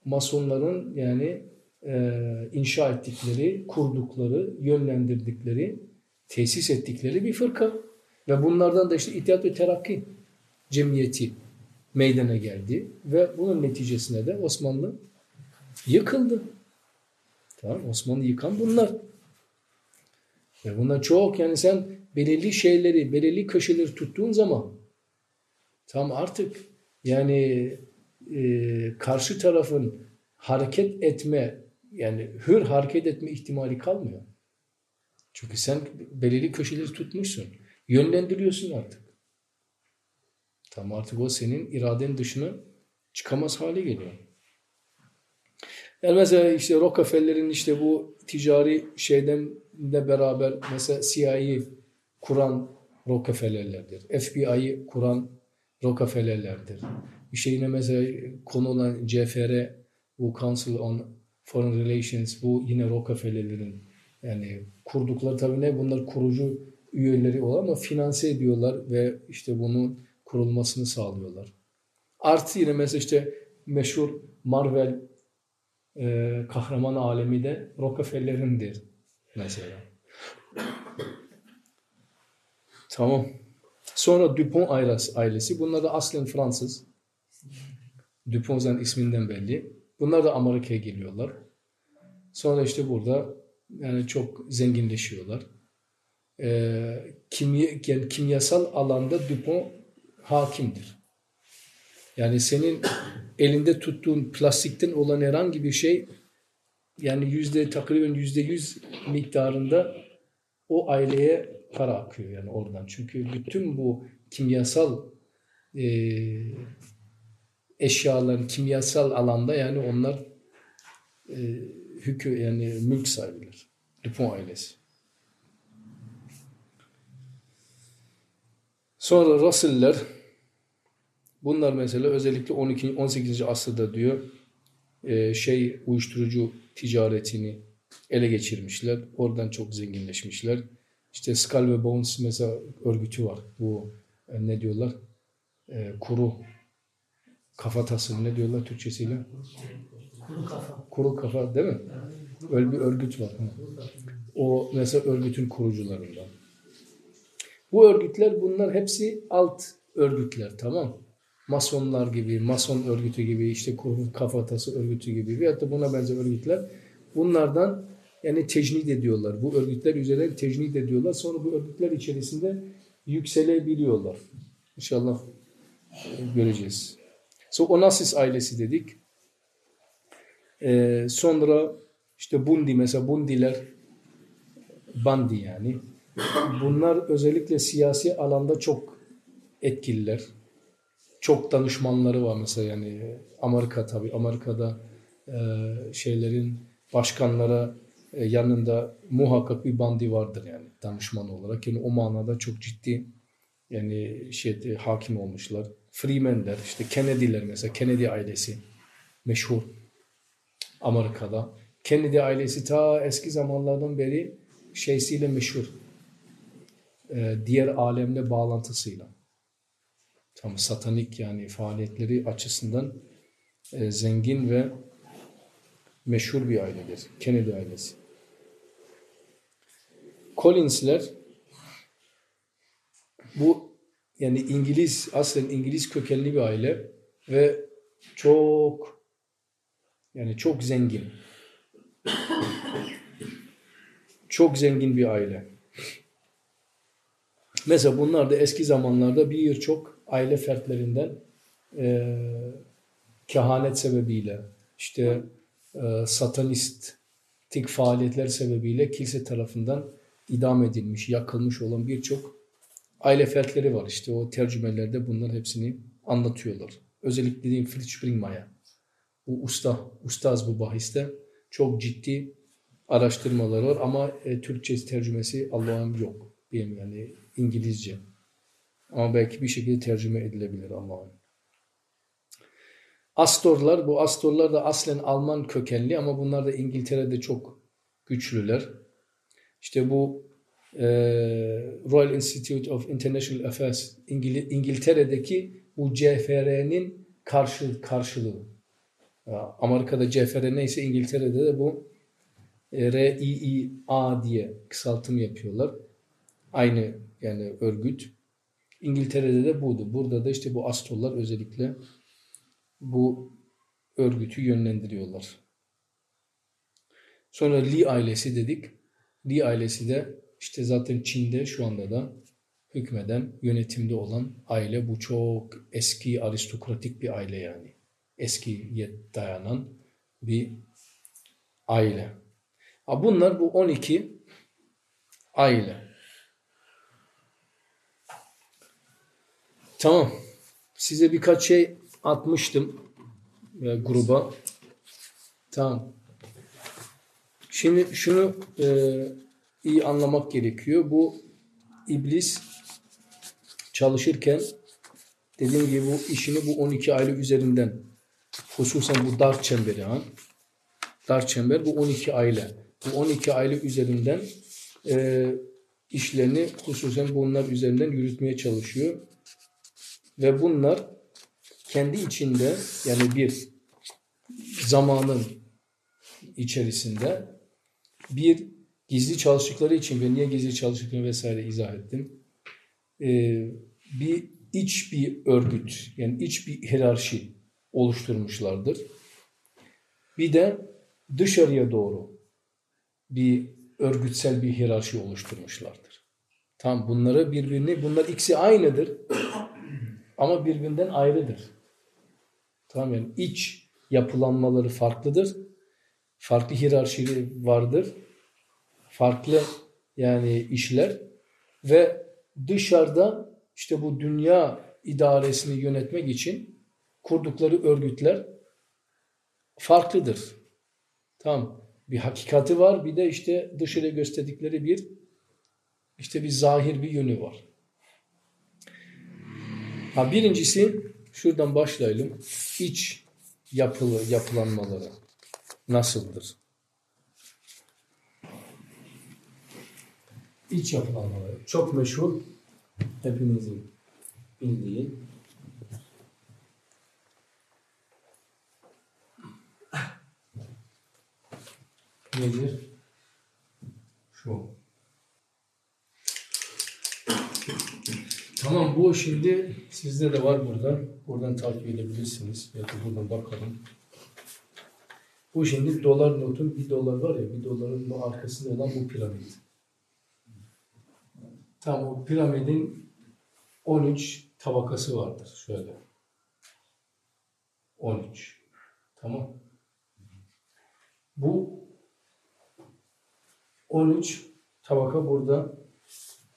masonların yani e, inşa ettikleri, kurdukları, yönlendirdikleri, tesis ettikleri bir fırka. Ve bunlardan da işte İttihat ve Terakki cemiyeti meydana geldi ve bunun neticesinde de Osmanlı yıkıldı. Tamam Osmanlı yıkan bunlar. Ve bunlar çok yani sen belirli şeyleri, belirli köşeleri tuttuğun zaman tam artık yani e, karşı tarafın hareket etme yani hür hareket etme ihtimali kalmıyor. Çünkü sen belirli köşeleri tutmuşsun. Yönlendiriyorsun artık. Tam artık o senin iraden dışına çıkamaz hale geliyor. Yani mesela işte Rockefeller'in işte bu ticari şeyden de beraber mesela CIA'yı kuran Rockefeller'lerdir. FBI'yi kuran Rockefeller'lerdir. İşte yine mesela konu olan CFR, bu Council on Foreign Relations, bu yine Rockefeller'lerin yani kurdukları tabii ne bunlar kurucu üyeleri olan ama finanse ediyorlar ve işte bunun kurulmasını sağlıyorlar. Artı yine mesela işte meşhur Marvel e, kahraman alemi de Rockefeller'indir mesela. Tamam. Sonra Dupont ailesi. Bunlar da aslen Fransız. Dupont'un isminden belli. Bunlar da Amerika'ya geliyorlar. Sonra işte burada yani çok zenginleşiyorlar. Ee, kimya, yani kimyasal alanda Dupont hakimdir. Yani senin elinde tuttuğun plastikten olan herhangi bir şey yani yüzde takriben yüzde yüz miktarında o aileye para akıyor yani oradan. Çünkü bütün bu kimyasal e, eşyaların kimyasal alanda yani onlar e, hükü yani mülk sahibidir. Dupont ailesi. Sonra Russell'ler bunlar mesela özellikle 12. 18. asırda diyor e, şey uyuşturucu ticaretini ele geçirmişler. Oradan çok zenginleşmişler. İşte Skull ve Bones mesela örgütü var. Bu e, ne diyorlar? E, kuru kafatası ne diyorlar Türkçesiyle?
Kuru kafa.
Kuru kafa değil mi? Öyle bir örgüt var. O mesela örgütün kurucularından. Bu örgütler bunlar hepsi alt örgütler tamam. Masonlar gibi, mason örgütü gibi, işte kuru kafatası örgütü gibi veyahut da buna benzer örgütler. Bunlardan yani tecnid ediyorlar. Bu örgütler üzerine tecnid ediyorlar. Sonra bu örgütler içerisinde yükselebiliyorlar. İnşallah göreceğiz. So Onassis ailesi dedik. Ee, sonra işte Bundi mesela Bundiler Bandi yani. Bunlar özellikle siyasi alanda çok etkililer. Çok danışmanları var mesela yani Amerika tabii Amerika'da e, şeylerin başkanlara e, yanında muhakkak bir bandi vardır yani danışman olarak. Yani o manada çok ciddi yani şey hakim olmuşlar. Freeman'ler, işte Kennedy'ler mesela Kennedy ailesi meşhur Amerika'da. Kennedy ailesi ta eski zamanlardan beri şeysiyle meşhur. Ee, diğer alemle bağlantısıyla. Tam satanik yani faaliyetleri açısından e, zengin ve meşhur bir ailedir. Kennedy ailesi. Collins'ler bu yani İngiliz, aslen İngiliz kökenli bir aile ve çok yani çok zengin. Çok zengin bir aile. Mesela bunlar da eski zamanlarda birçok aile fertlerinden e, kehanet sebebiyle işte e, satanistik faaliyetler sebebiyle kilise tarafından idam edilmiş, yakılmış olan birçok aile fertleri var. İşte o tercümelerde bunların hepsini anlatıyorlar. Özellikle dediğim Fritz Springmeier. Bu usta, ustaz bu bahiste. Çok ciddi araştırmaları var ama e, Türkçe tercümesi Allah'ın yok. Benim yani İngilizce. Ama belki bir şekilde tercüme edilebilir Allah'ın. Astorlar, bu Astorlar da aslen Alman kökenli ama bunlar da İngiltere'de çok güçlüler. İşte bu e, Royal Institute of International Affairs İngil İngiltere'deki bu CFR'nin karşı, karşılığı. Amerika'da CFR neyse İngiltere'de de bu e, RIIA diye kısaltım yapıyorlar. Aynı yani örgüt. İngiltere'de de buydu. Burada da işte bu Astrollar özellikle bu örgütü yönlendiriyorlar. Sonra Li ailesi dedik. Li ailesi de işte zaten Çin'de şu anda da hükmeden, yönetimde olan aile bu çok eski aristokratik bir aile yani. Eskiye dayanan bir aile. Bunlar bu 12 aile. Tamam. Size birkaç şey atmıştım e, gruba. Tamam. Şimdi şunu e, iyi anlamak gerekiyor. Bu iblis çalışırken dediğim gibi bu işini bu 12 aile üzerinden hususen bu dar çemberi ha. Dar çember bu 12 aile. Bu 12 aile üzerinden e, işlerini hususen bunlar üzerinden yürütmeye çalışıyor. Ve bunlar kendi içinde yani bir zamanın içerisinde bir gizli çalıştıkları için ve niye gizli çalıştıklarını vesaire izah ettim. Ee, bir iç bir örgüt yani iç bir hiyerarşi oluşturmuşlardır. Bir de dışarıya doğru bir örgütsel bir hiyerarşi oluşturmuşlardır. Tam bunları birbirini bunlar ikisi aynıdır ama birbirinden ayrıdır. Tamam yani iç yapılanmaları farklıdır. Farklı hiyerarşili vardır. Farklı yani işler ve dışarıda işte bu dünya idaresini yönetmek için kurdukları örgütler farklıdır. Tamam. Bir hakikati var bir de işte dışarıya gösterdikleri bir işte bir zahir bir yönü var. Ha birincisi şuradan başlayalım. İç yapılı yapılanmaları nasıldır? İç yapılanmaları çok meşhur hepimizin bildiği nedir? Şu. Tamam bu şimdi sizde de var burada. Buradan takip edebilirsiniz. Ya da buradan bakalım. Bu şimdi dolar notun bir dolar var ya bir doların arkasında olan bu piramit. Tam o piramidin 13 tabakası vardır. Şöyle. 13. Tamam. Bu 13 tabaka burada.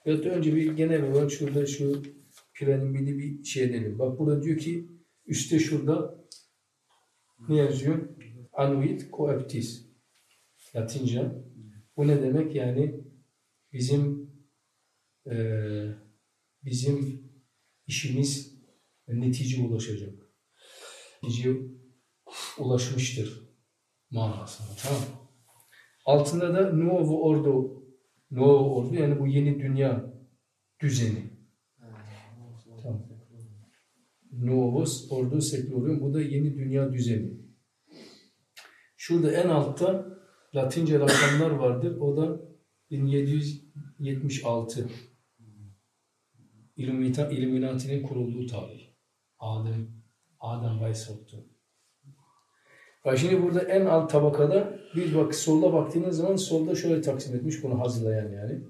Evet önce bir genel olarak şurada şu piramidi bir şey edelim. Bak burada diyor ki üstte şurada ne yazıyor? Anuit coeptis. Latince. Bu ne demek? Yani bizim eee bizim işimiz netice ulaşacak. Netice ulaşmıştır manasına. Tamam? Altında da Nuovo Ordo Nuovo Ordo yani bu yeni dünya düzeni. Tamam. Nuovos Ordo Seclorum bu da yeni dünya düzeni. Şurada en altta Latince rakamlar vardır. O da 1776. Illumita, Illuminati'nin kurulduğu tarih. Adem, Adem Weishaupt. Bak şimdi burada en alt tabakada bir bak solda baktığınız zaman solda şöyle taksim etmiş bunu hazırlayan yani.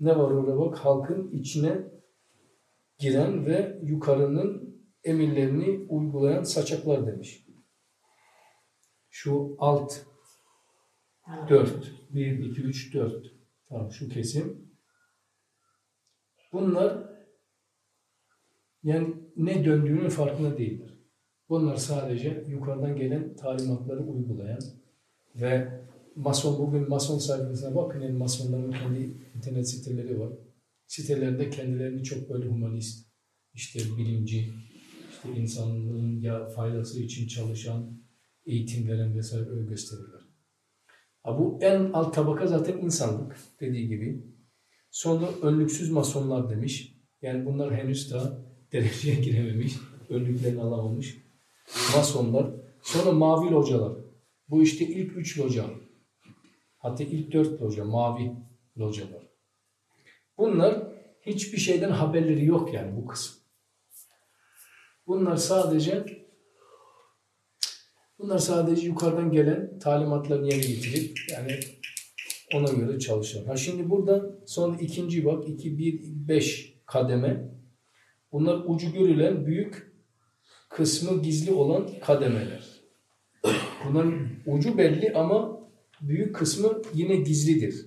Ne var orada bak halkın içine giren ve yukarının emirlerini uygulayan saçaklar demiş. Şu alt 4. 1, 2, 3, 4. Tamam şu kesim. Bunlar yani ne döndüğünün farkında değiller. Bunlar sadece yukarıdan gelen talimatları uygulayan ve Mason bugün Mason sayfasına bakın yani Masonların kendi internet siteleri var. Sitelerinde kendilerini çok böyle humanist, işte bilimci, işte insanlığın ya faydası için çalışan, eğitim veren vesaire öyle gösterirler. Ha, bu en alt tabaka zaten insanlık dediği gibi. Sonra önlüksüz masonlar demiş. Yani bunlar henüz daha dereceye girememiş. Önlüklerini alamamış. Masonlar. Sonra mavi localar. Bu işte ilk üç loca. Hatta ilk dört loca. Mavi localar. Bunlar hiçbir şeyden haberleri yok yani bu kısım. Bunlar sadece bunlar sadece yukarıdan gelen talimatlarını yerine getirip yani ona göre çalışan. Ha şimdi buradan son ikinci bak 2 1 5 kademe. Bunlar ucu görülen büyük kısmı gizli olan kademeler. Bunların ucu belli ama büyük kısmı yine gizlidir.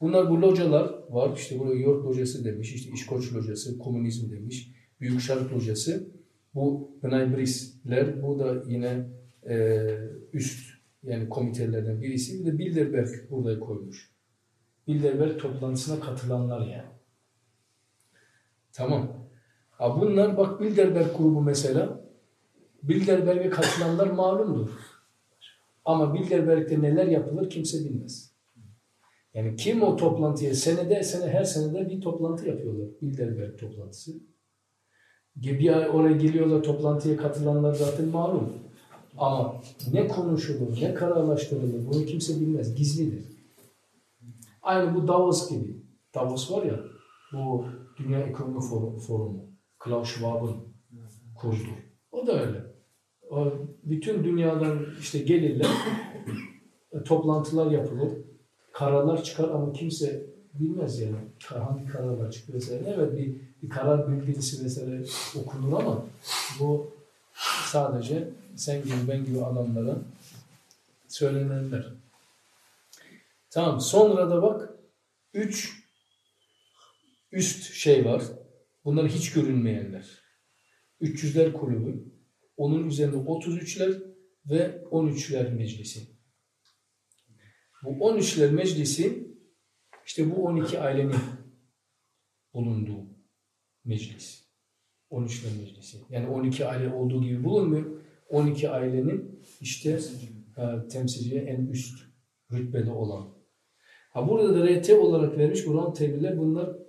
Bunlar bu localar var. İşte burada York locası demiş, işte İşkoç locası, komünizm demiş, Büyük Şark locası. Bu Brisler, bu da yine e, üst yani komitelerden birisi. Bir de Bilderberg burada koymuş. Bilderberg toplantısına katılanlar yani. Tamam. Ha bunlar bak Bilderberg grubu mesela. Bilderberg'e katılanlar malumdur. Ama Bilderberg'de neler yapılır kimse bilmez. Yani kim o toplantıya senede sene her senede bir toplantı yapıyorlar. Bilderberg toplantısı. Bir ay oraya geliyorlar toplantıya katılanlar zaten malum. Ama ne konuşulur, ne kararlaştırılır bunu kimse bilmez. Gizlidir. Aynı bu Davos gibi. Davos var ya bu Dünya Ekonomi Forumu. Klaus Schwab'ın kurdu. O da öyle. O, bütün dünyadan işte gelirler, toplantılar yapılır, kararlar çıkar ama kimse bilmez yani hangi kararlar çıkıyor vesaire. Evet bir, bir karar bildirisi vesaire okunur ama bu Sadece sen gibi ben gibi adamlara söylenenler. Tamam. Sonra da bak üç üst şey var. Bunlar hiç görünmeyenler. 300'ler kulübü. Onun üzerinde 33'ler ve 13'ler meclisi. Bu 13'ler meclisi işte bu 12 ailenin bulunduğu meclis. 13'ler meclisi. Yani 12 aile olduğu gibi bulunmuyor. 12 ailenin işte e, en üst rütbede olan. Ha burada da RT olarak vermiş bu round table'ler bunlar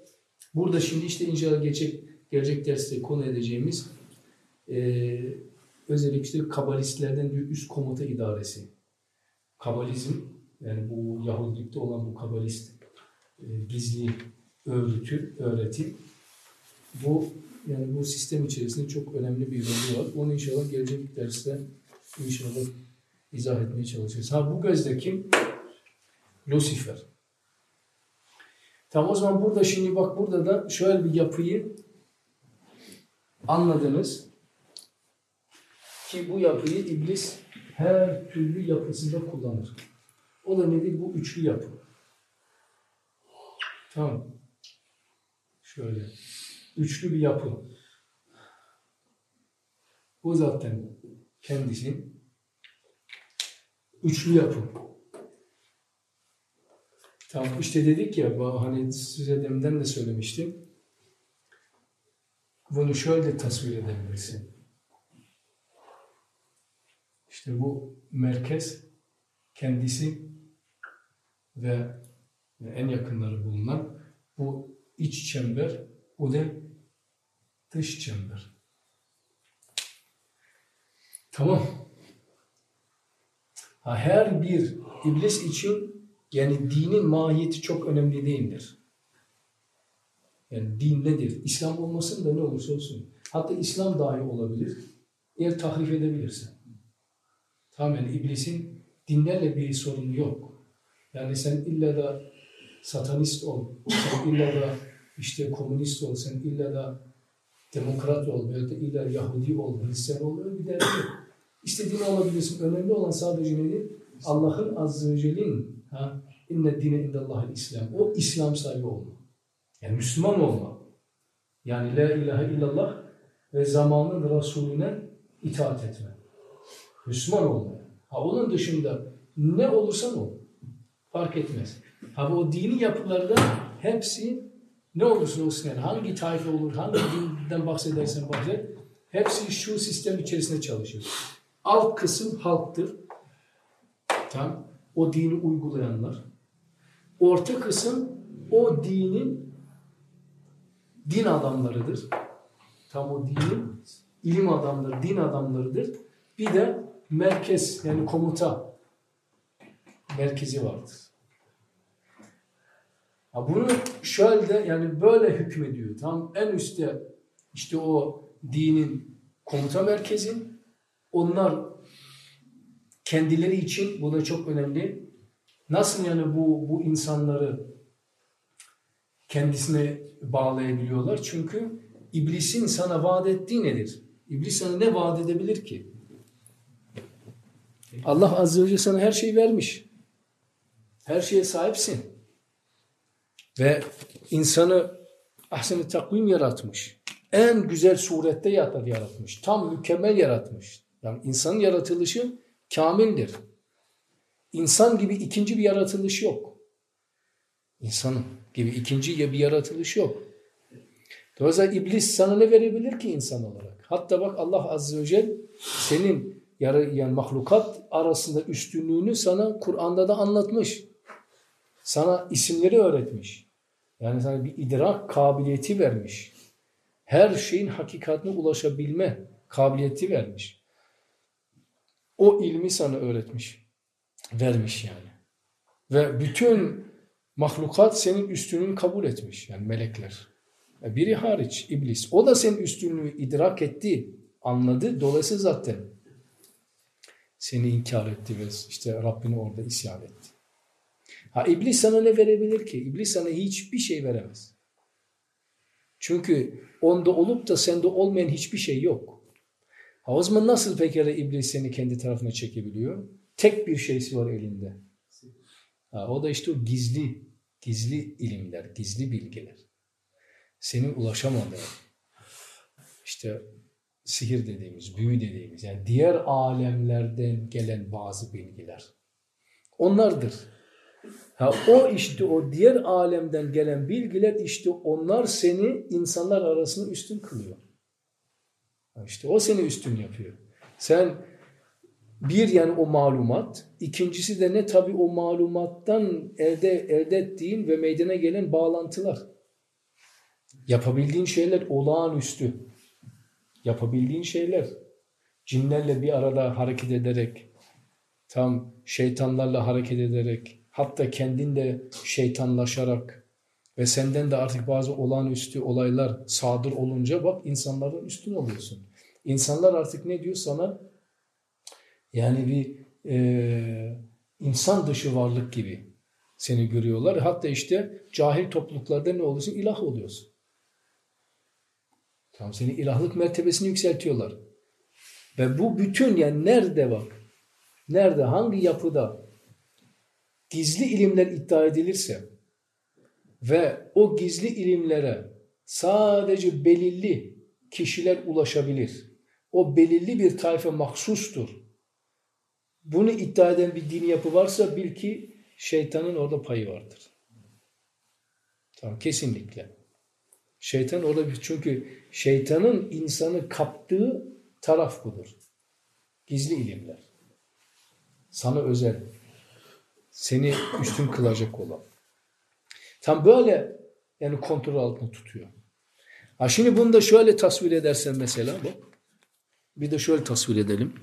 burada şimdi işte inşallah gelecek, gelecek derste konu edeceğimiz e, özellikle işte kabalistlerden bir üst komuta idaresi. Kabalizm yani bu Yahudilikte olan bu kabalist e, gizli öğreti, öğreti bu yani bu sistem içerisinde çok önemli bir rolü var. Onu inşallah gelecek derste inşallah izah etmeye çalışacağız. Ha bu gözde kim? Lucifer. Tamam o zaman burada şimdi bak burada da şöyle bir yapıyı anladınız ki bu yapıyı iblis her türlü yapısında kullanır. O da nedir? Bu üçlü yapı. Tamam. Şöyle. Üçlü bir yapı. Bu zaten kendisi üçlü yapı. Tamam işte dedik ya hani size demden de söylemiştim. Bunu şöyle tasvir edebilirsin. İşte bu merkez kendisi ve en yakınları bulunan bu iç çember, o da dış çember. Tamam. Ha, her bir iblis için yani dinin mahiyeti çok önemli değildir. Yani din nedir? İslam olmasın da ne olursa olsun. Hatta İslam dahi olabilir. Eğer tahrif edebilirsen. Tamamen iblisin dinlerle bir sorunu yok. Yani sen illa da satanist ol, sen illa da işte komünist ol, sen illa da demokrat ol veya da illa Yahudi ol, Hristiyan ol, öyle bir derdi yok. İstediğin olabilirsin. Önemli olan sadece nedir? Allah'ın azze ve celle'nin ha, inne dine indallahil İslam. O İslam sahibi olma. Yani Müslüman olma. Yani la ilahe illallah ve zamanın Resulüne itaat etme. Müslüman olma. Ha onun dışında ne olursan ol. Fark etmez. Ha o dini yapılarda hepsi ne olursa olsun yani hangi tayfa olur, hangi dinden bahsedersen bahset, hepsi şu sistem içerisinde çalışır. Alt kısım halktır. Tam o dini uygulayanlar. Orta kısım o dinin din adamlarıdır. Tam o dinin ilim adamları, din adamlarıdır. Bir de merkez yani komuta merkezi vardır. Ha bunu şöyle de yani böyle hükmediyor. Tam en üstte işte o dinin komuta merkezi. Onlar kendileri için bu da çok önemli. Nasıl yani bu bu insanları kendisine bağlayabiliyorlar? Çünkü iblisin sana vaat ettiği nedir? İblis sana ne vaat edebilir ki? Allah Azze ve Celle sana her şeyi vermiş. Her şeye sahipsin. Ve insanı ahsen takvim yaratmış. En güzel surette yaratmış. Tam mükemmel yaratmış. Yani insanın yaratılışı kamildir. İnsan gibi ikinci bir yaratılış yok. İnsanın gibi ikinci bir yaratılış yok. Dolayısıyla iblis sana ne verebilir ki insan olarak? Hatta bak Allah Azze ve Celle senin yani mahlukat arasında üstünlüğünü sana Kur'an'da da anlatmış. Sana isimleri öğretmiş. Yani sana bir idrak kabiliyeti vermiş. Her şeyin hakikatine ulaşabilme kabiliyeti vermiş. O ilmi sana öğretmiş. Vermiş yani. Ve bütün mahlukat senin üstünlüğünü kabul etmiş. Yani melekler. Biri hariç iblis. O da senin üstünlüğü idrak etti, anladı. Dolayısıyla zaten seni inkar etti ve işte Rabbini orada isyan etti. Ha iblis sana ne verebilir ki? İblis sana hiçbir şey veremez. Çünkü onda olup da sende olmayan hiçbir şey yok. O zaman nasıl pekala iblis seni kendi tarafına çekebiliyor? Tek bir şeysi var elinde. Ha, o da işte o gizli, gizli ilimler, gizli bilgiler. Senin ulaşamadığın, işte sihir dediğimiz, büyü dediğimiz, yani diğer alemlerden gelen bazı bilgiler. Onlardır. Ha, o işte o diğer alemden gelen bilgiler işte onlar seni insanlar arasında üstün kılıyor. İşte o seni üstün yapıyor. Sen bir yani o malumat, ikincisi de ne tabii o malumattan elde elde ettiğin ve meydana gelen bağlantılar. Yapabildiğin şeyler olağanüstü. Yapabildiğin şeyler. Cinlerle bir arada hareket ederek, tam şeytanlarla hareket ederek, hatta kendin de şeytanlaşarak ve senden de artık bazı olağanüstü olaylar sadır olunca bak insanların üstün oluyorsun. İnsanlar artık ne diyor sana? Yani bir e, insan dışı varlık gibi seni görüyorlar. Hatta işte cahil topluluklarda ne oluyorsun? İlah oluyorsun. Tamam seni ilahlık mertebesini yükseltiyorlar. Ve bu bütün yani nerede bak? Nerede? Hangi yapıda gizli ilimler iddia edilirse ve o gizli ilimlere sadece belirli kişiler ulaşabilir. O belirli bir tayfa mahsustur. Bunu iddia eden bir dini yapı varsa bil ki şeytanın orada payı vardır. Tamam kesinlikle. Şeytan orada bir çünkü şeytanın insanı kaptığı taraf budur. Gizli ilimler. Sana özel. Seni üstün kılacak olan. Tam böyle yani kontrol altında tutuyor. Ha şimdi bunu da şöyle tasvir edersen mesela bak. Bir de şöyle tasvir edelim.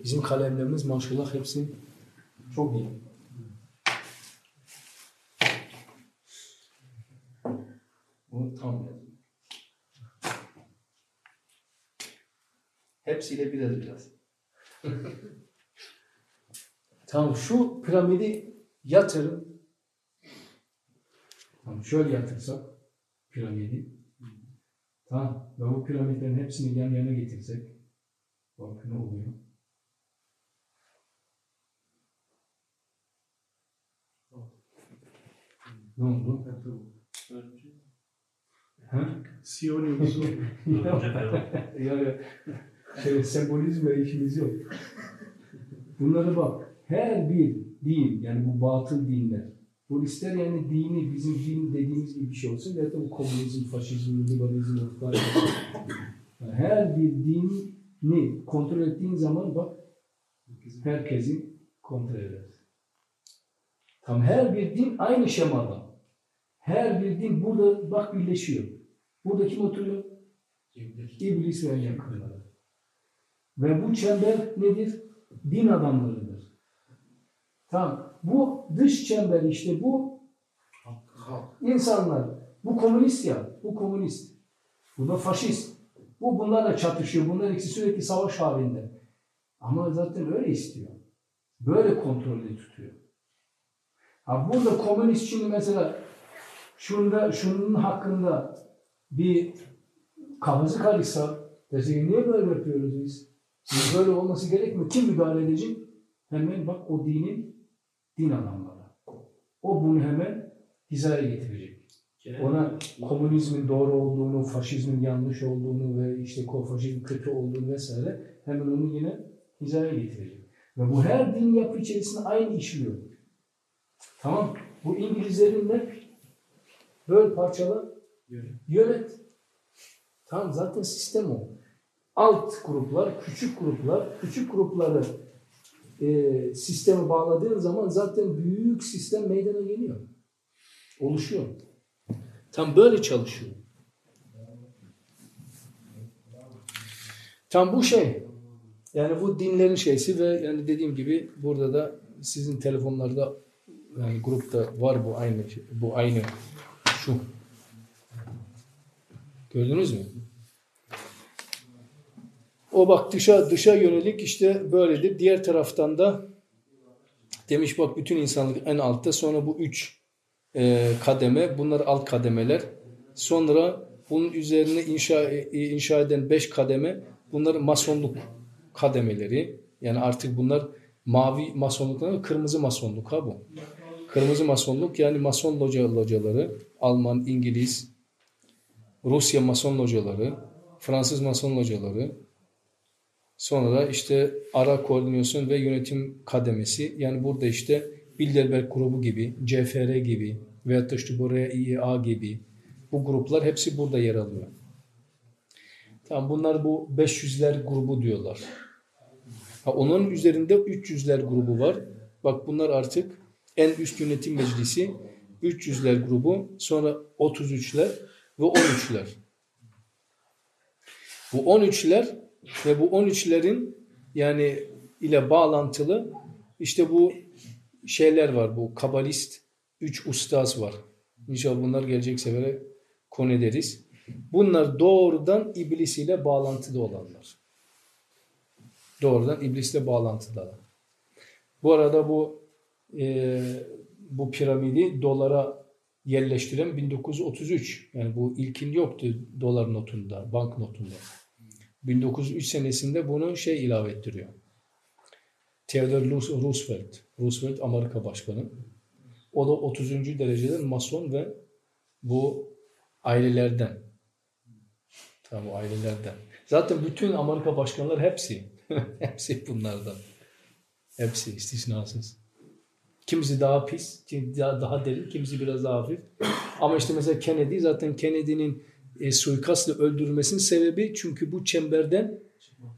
Bizim kalemlerimiz maşallah hepsi çok iyi. Bunu tam. Hepsiyle biraz biraz. tamam şu piramidi yatırın. Tamam şöyle yatırsak piramidi. Tamam ve bu piramitlerin hepsini yan yana getirsek bak ne oluyor? Ne oldu? Ha?
Siyonizm.
yani şey, sembolizmle işimiz yok. Bunları bak. Her bir din yani bu batıl dinler. Bu ister yani dini bizim din dediğimiz gibi bir şey olsun ya da bu komünizm, faşizm, liberalizm, ırklar. Yani her bir dini kontrol ettiğin zaman bak herkesin kontrol eder. Tam her bir din aynı şemada. Her bir din burada bak birleşiyor. Burada kim oturuyor? İblis ve yakınları. Ve bu çember nedir? Din adamlarıdır. Tamam. Bu dış çember işte bu insanlar. Bu komünist ya. Bu komünist. Bu da faşist. Bu bunlarla çatışıyor. Bunlar ikisi sürekli savaş halinde. Ama zaten öyle istiyor. Böyle kontrolü tutuyor. Ha burada komünist şimdi mesela şunda şunun hakkında bir kafası karışsa dese niye böyle yapıyoruz biz? Biz böyle olması gerekmiyor. Kim müdahale edecek? Hemen bak o dinin din adamları. O bunu hemen hizaya getirecek. Ona komünizmin doğru olduğunu, faşizmin yanlış olduğunu ve işte faşizmin kötü olduğunu vesaire hemen onu yine hizaya getirecek. Ve bu her din yapı içerisinde aynı işliyor. Tamam. Bu İngilizlerin ne? Böyle parçala, yönet. Tamam zaten sistem o. Alt gruplar, küçük gruplar, küçük grupları e, sisteme bağladığın zaman zaten büyük sistem meydana geliyor. Oluşuyor. Tam böyle çalışıyor. Tam bu şey. Yani bu dinlerin şeysi ve yani dediğim gibi burada da sizin telefonlarda yani grupta var bu aynı bu aynı şu. Gördünüz mü? O bak dışa dışa yönelik işte böyledir. Diğer taraftan da demiş bak bütün insanlık en altta sonra bu üç e, kademe bunlar alt kademeler. Sonra bunun üzerine inşa inşa eden beş kademe Bunların masonluk kademeleri. Yani artık bunlar mavi masonluklar, kırmızı masonluk ha bu. Kırmızı masonluk yani mason loca locaları, Alman, İngiliz, Rusya mason locaları, Fransız mason locaları, sonra işte ara koordinasyon ve yönetim kademesi. Yani burada işte Bilderberg grubu gibi, CFR gibi veyahut da işte buraya İEA gibi bu gruplar hepsi burada yer alıyor. Tamam bunlar bu 500'ler grubu diyorlar. Ha, onun üzerinde 300'ler grubu var. Bak bunlar artık en üst yönetim meclisi 300'ler grubu sonra 33'ler ve 13'ler. Bu 13'ler ve bu 13'lerin yani ile bağlantılı işte bu şeyler var. Bu kabalist 3 ustaz var. İnşallah bunlar gelecek sefere konu ederiz. Bunlar doğrudan iblis ile bağlantılı olanlar. Doğrudan iblisle bağlantılı. Bu arada bu e, bu piramidi dolara yerleştiren 1933. Yani bu ilkin yoktu dolar notunda, bank notunda. 1903 senesinde bunu şey ilave ettiriyor. Theodore Roosevelt. Roosevelt Amerika Başkanı. O da 30. dereceden mason ve bu ailelerden. Tamam ailelerden. Zaten bütün Amerika başkanları hepsi. hepsi bunlardan. Hepsi istisnasız. Kimisi daha pis, daha, daha derin, kimisi biraz daha hafif. Ama işte mesela Kennedy zaten Kennedy'nin e, suikastla öldürülmesinin sebebi çünkü bu çemberden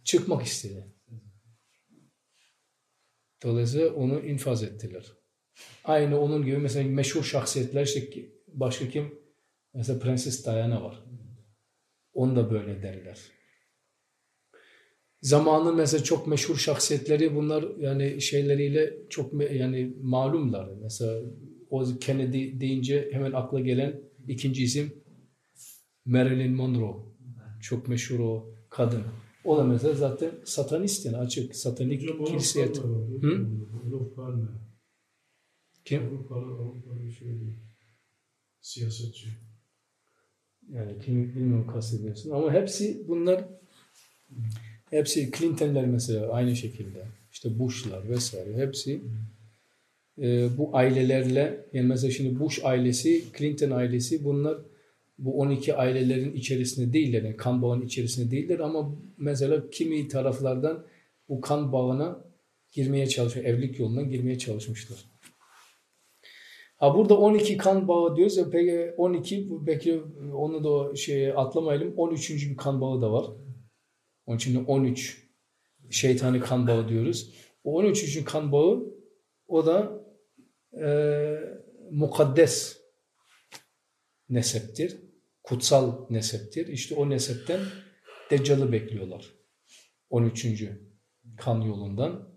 çıkmak istedi. Dolayısıyla onu infaz ettiler. Aynı onun gibi mesela meşhur şahsiyetler işte başka kim? Mesela Prenses Diana var. Onu da böyle derler. Zamanın mesela çok meşhur şahsiyetleri bunlar yani şeyleriyle çok yani malumlar. Mesela o Kennedy deyince hemen akla gelen ikinci isim Marilyn Monroe. Çok meşhur o kadın. O da mesela zaten satanist yani açık satanik kiliseye. Hı? Kim?
Avrupalı şey, siyasetçi.
Yani kimi bilmiyorum kastediyorsun ama hepsi bunlar hepsi Clinton'ler mesela aynı şekilde işte Bush'lar vesaire hepsi e, bu ailelerle yani mesela şimdi Bush ailesi Clinton ailesi bunlar bu 12 ailelerin içerisinde değiller yani kan bağının içerisinde değiller ama mesela kimi taraflardan bu kan bağına girmeye çalışıyor evlilik yoluna girmeye çalışmışlar. Ha burada 12 kan bağı diyoruz ya peki 12 belki onu da şey atlamayalım 13. bir kan bağı da var. Onun için 13 şeytani kan bağı diyoruz. O 13. kan bağı o da e, mukaddes neseptir. Kutsal neseptir. İşte o nesepten Deccal'ı bekliyorlar. 13. kan yolundan.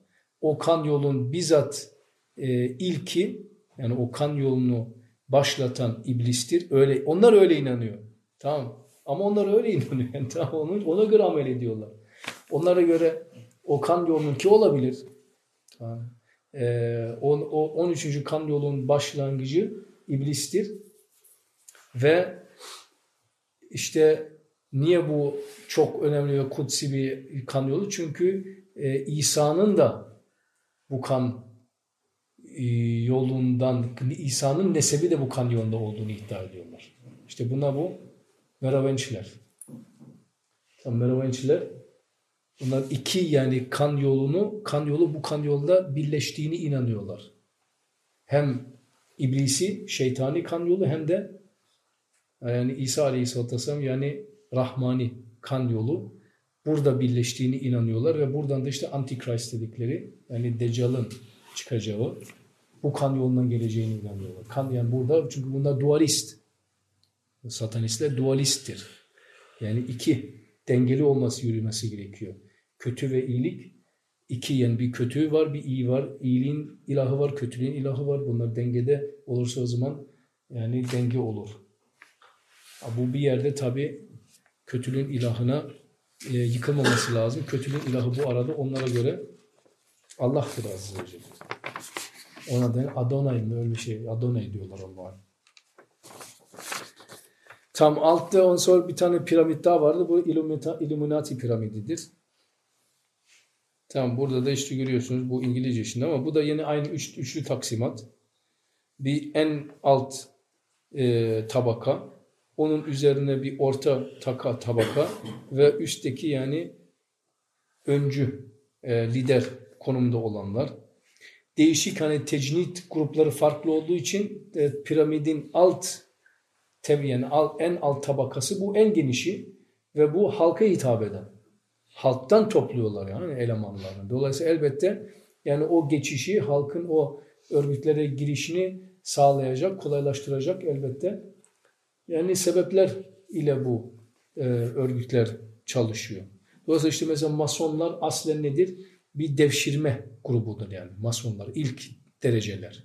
O kan yolun bizzat e, ilki yani o kan yolunu başlatan iblistir. Öyle onlar öyle inanıyor. Tamam. Ama onlar öyle inanıyor. Yani tamam onu ona göre amel ediyorlar. Onlara göre o kan yolunun ki olabilir. Tamam. Ee, o, o 13. kan yolunun başlangıcı iblistir. Ve işte niye bu çok önemli ve kutsi bir kan yolu? Çünkü e, İsa'nın da bu kan e, yolundan, İsa'nın nesebi de bu kan yolunda olduğunu iddia ediyorlar. İşte buna bu Meravençiler. Meravençiler bunlar iki yani kan yolunu, kan yolu bu kan yolda birleştiğini inanıyorlar. Hem iblisi, şeytani kan yolu hem de yani İsa Aleyhisselatü Vesselam yani Rahmani kan yolu burada birleştiğini inanıyorlar ve buradan da işte Antikrist dedikleri yani Deccal'ın çıkacağı bu kan yolundan geleceğini inanıyorlar. Kan yani burada çünkü bunlar dualist. Satanistler dualisttir. Yani iki dengeli olması yürümesi gerekiyor. Kötü ve iyilik iki yani bir kötü var bir iyi var. İyiliğin ilahı var, kötülüğün ilahı var. Bunlar dengede olursa o zaman yani denge olur. Bu bir yerde tabi kötülüğün ilahına e, yıkılmaması lazım. Kötülüğün ilahı bu arada onlara göre Allah'tır azze ve. Ona da Adonay mı öyle bir şey. Adonay diyorlar Allah'a. Tam altta ondan sonra bir tane piramit daha vardı. Bu Illumina- Illuminati piramididir. Tamam burada da işte görüyorsunuz bu İngilizce şimdi ama bu da yine aynı üç, üçlü taksimat. Bir en alt e, tabaka, onun üzerine bir orta taka tabaka ve üstteki yani öncü, e, lider konumda olanlar. Değişik hani tecnit grupları farklı olduğu için e, piramidin alt tabi yani al- en alt tabakası bu en genişi ve bu halka hitap eden. Halktan topluyorlar yani elemanlarını. Dolayısıyla elbette yani o geçişi halkın o örgütlere girişini sağlayacak, kolaylaştıracak elbette. Yani sebepler ile bu e, örgütler çalışıyor. Dolayısıyla işte mesela masonlar aslen nedir? Bir devşirme grubudur yani masonlar ilk dereceler.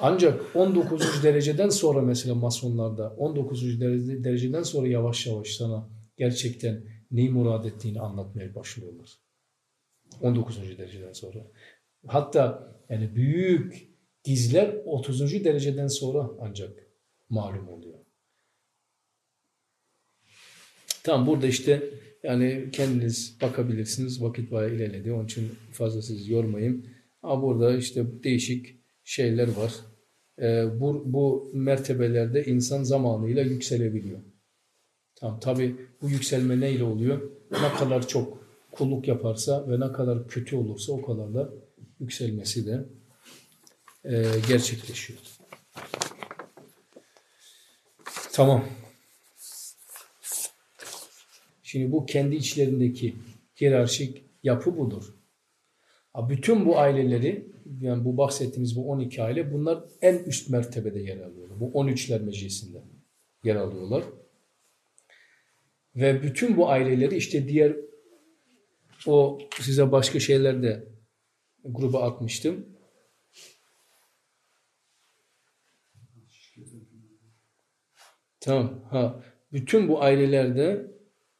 Ancak 19. dereceden sonra mesela masonlarda 19. derece- dereceden sonra yavaş yavaş sana gerçekten neyi murad ettiğini anlatmaya başlıyorlar. 19. dereceden sonra. Hatta yani büyük gizler 30. dereceden sonra ancak malum oluyor. Tamam burada işte yani kendiniz bakabilirsiniz. Vakit bayağı ilerledi. Onun için fazla sizi yormayayım. Ama burada işte değişik şeyler var. Ee, bu, bu mertebelerde insan zamanıyla yükselebiliyor. Tamam, tabii bu yükselme neyle oluyor? Ne kadar çok kulluk yaparsa ve ne kadar kötü olursa o kadar da yükselmesi de e, gerçekleşiyor. Tamam. Şimdi bu kendi içlerindeki hiyerarşik yapı budur. Bütün bu aileleri, yani bu bahsettiğimiz bu 12 aile bunlar en üst mertebede yer alıyorlar. Bu 13'ler meclisinde yer alıyorlar. Ve bütün bu aileleri işte diğer o size başka şeyler de gruba atmıştım. Tamam. Ha, bütün bu ailelerde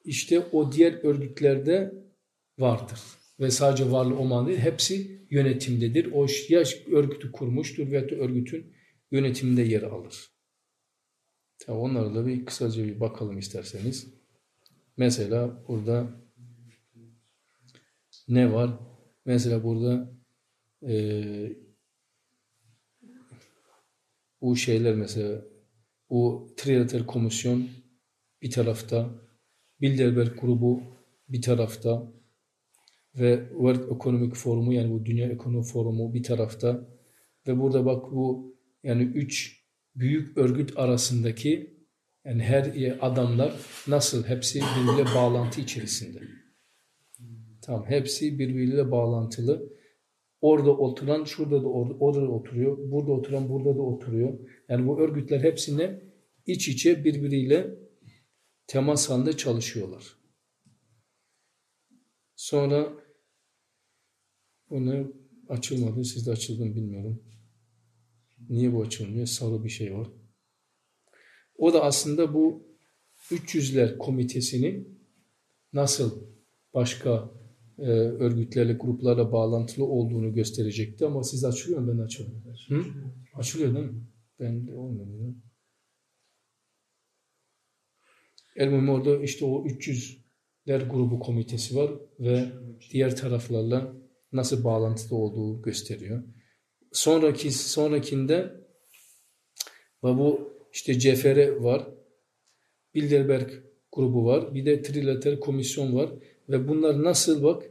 işte o diğer örgütlerde vardır. Ve sadece varlığı olmalı değil, hepsi yönetimdedir. O ya örgütü kurmuştur veya örgütün yönetiminde yer alır. Tamam, onlara da bir kısaca bir bakalım isterseniz. Mesela burada ne var? Mesela burada eee bu şeyler mesela bu Trilateral Komisyon bir tarafta, Bilderberg grubu bir tarafta ve World Economic Forumu yani bu Dünya Ekonomi Forumu bir tarafta ve burada bak bu yani üç büyük örgüt arasındaki yani her adamlar nasıl hepsi birbiriyle bağlantı içerisinde. Tamam hepsi birbiriyle bağlantılı. Orada oturan şurada da or- orada da oturuyor. Burada oturan burada da oturuyor. Yani bu örgütler hepsine iç içe birbiriyle temas halinde çalışıyorlar. Sonra bunu açılmadı. Sizde açıldı mı bilmiyorum. Niye bu açılmıyor? Sarı bir şey var. O da aslında bu 300'ler komitesinin nasıl başka e, örgütlerle, gruplarla bağlantılı olduğunu gösterecekti ama siz açılıyor mu? Ben açıyorum. Hı? Açılıyor değil mi? Ben de olmuyor. Elmum orada işte o 300'ler grubu komitesi var ve diğer taraflarla nasıl bağlantılı olduğu gösteriyor. Sonraki sonrakinde ve bu işte CFR var. Bilderberg grubu var. Bir de Trilateral Komisyon var. Ve bunlar nasıl bak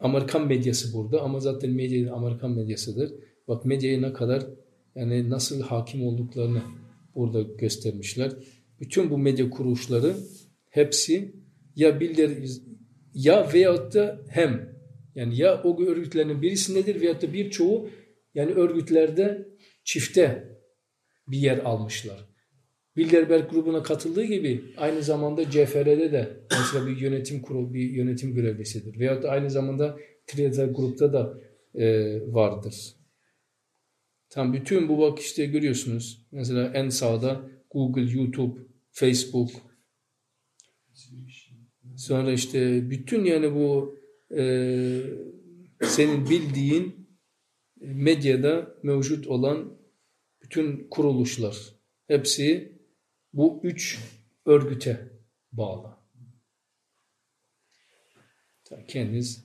Amerikan medyası burada ama zaten medya Amerikan medyasıdır. Bak medyaya ne kadar yani nasıl hakim olduklarını burada göstermişler. Bütün bu medya kuruluşları hepsi ya bildir ya veyahut da hem yani ya o örgütlerin birisindedir veyahut da birçoğu yani örgütlerde çifte bir yer almışlar. Bilderberg grubuna katıldığı gibi aynı zamanda CFR'de de mesela bir yönetim kurulu, bir yönetim görevlisidir. Veyahut da aynı zamanda Trilateral grupta da e, vardır. Tam bütün bu bak işte görüyorsunuz. Mesela en sağda Google, YouTube, Facebook. Sonra işte bütün yani bu e, senin bildiğin medyada mevcut olan bütün kuruluşlar hepsi bu üç örgüte bağlı. Kendiniz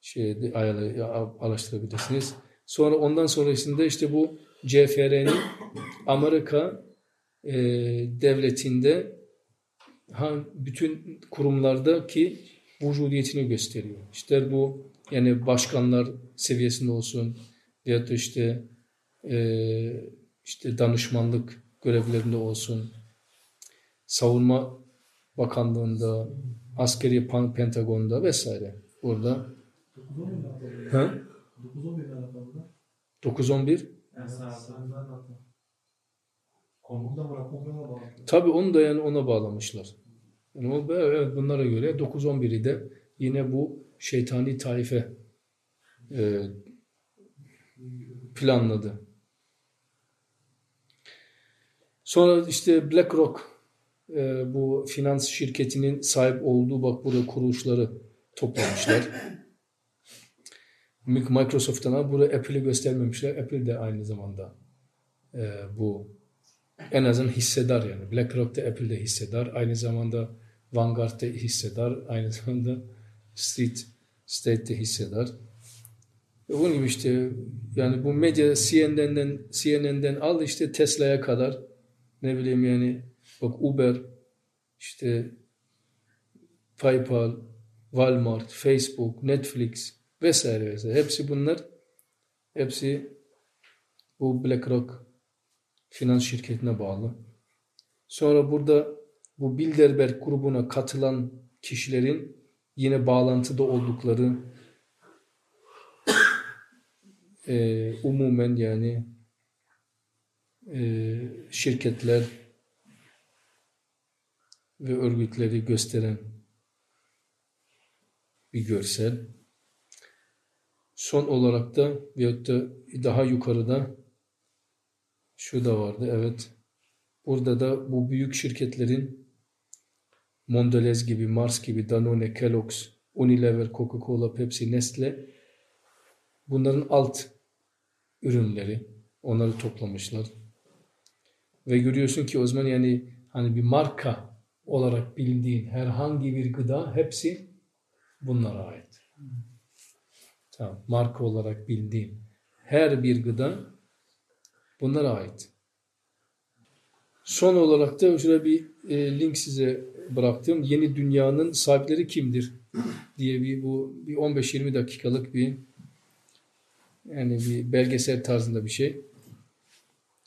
şey araştırabilirsiniz. Sonra ondan sonrasında işte bu CFR'nin Amerika e, devletinde bütün kurumlardaki vücudiyetini gösteriyor. İşte bu yani başkanlar seviyesinde olsun veyahut da işte e, işte danışmanlık görevlerinde olsun savunma bakanlığında askeri pentagonda vesaire burada
9-10 bin alakalı.
ha?
9-10 bin alakalı.
9-11
En sağ
Konumda raporuna bağlı.
Tabii onu da yani ona bağlamışlar. Yani evet, bunlara göre 9-11'i de yine bu şeytani taife e, planladı. Sonra işte BlackRock e, bu finans şirketinin sahip olduğu bak burada kuruluşları toplamışlar. Microsoft'tan ama burada Apple'i göstermemişler. Apple de aynı zamanda e, bu en azından hissedar yani. BlackRock da Apple'de hissedar. Aynı zamanda Vanguard'da hissedar. Aynı zamanda Street State'de hissedar. Ve bunun gibi işte yani bu medya CNN'den CNN'den al işte Tesla'ya kadar ne bileyim yani bak Uber işte PayPal, Walmart, Facebook, Netflix vesaire vesaire. Hepsi bunlar hepsi bu BlackRock finans şirketine bağlı. Sonra burada bu Bilderberg grubuna katılan kişilerin yine bağlantıda oldukları e, umumen yani e, şirketler ve örgütleri gösteren bir görsel. Son olarak da veyahut da daha yukarıda şu da vardı evet. Burada da bu büyük şirketlerin Mondelez gibi, Mars gibi, Danone, Kellogg's, Unilever, Coca-Cola, Pepsi, Nestle bunların alt ürünleri. Onları toplamışlar. Ve görüyorsun ki o zaman yani hani bir marka olarak bildiğin herhangi bir gıda hepsi bunlara ait. Tamam. Marka olarak bildiğin her bir gıda bunlara ait. Son olarak da şurada bir e, link size bıraktım. Yeni dünyanın sahipleri kimdir diye bir bu bir 15-20 dakikalık bir yani bir belgesel tarzında bir şey.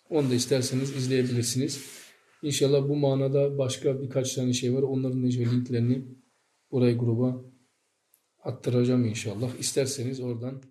Onu da isterseniz izleyebilirsiniz. İnşallah bu manada başka birkaç tane şey var. Onların da linklerini buraya gruba attıracağım inşallah. İsterseniz oradan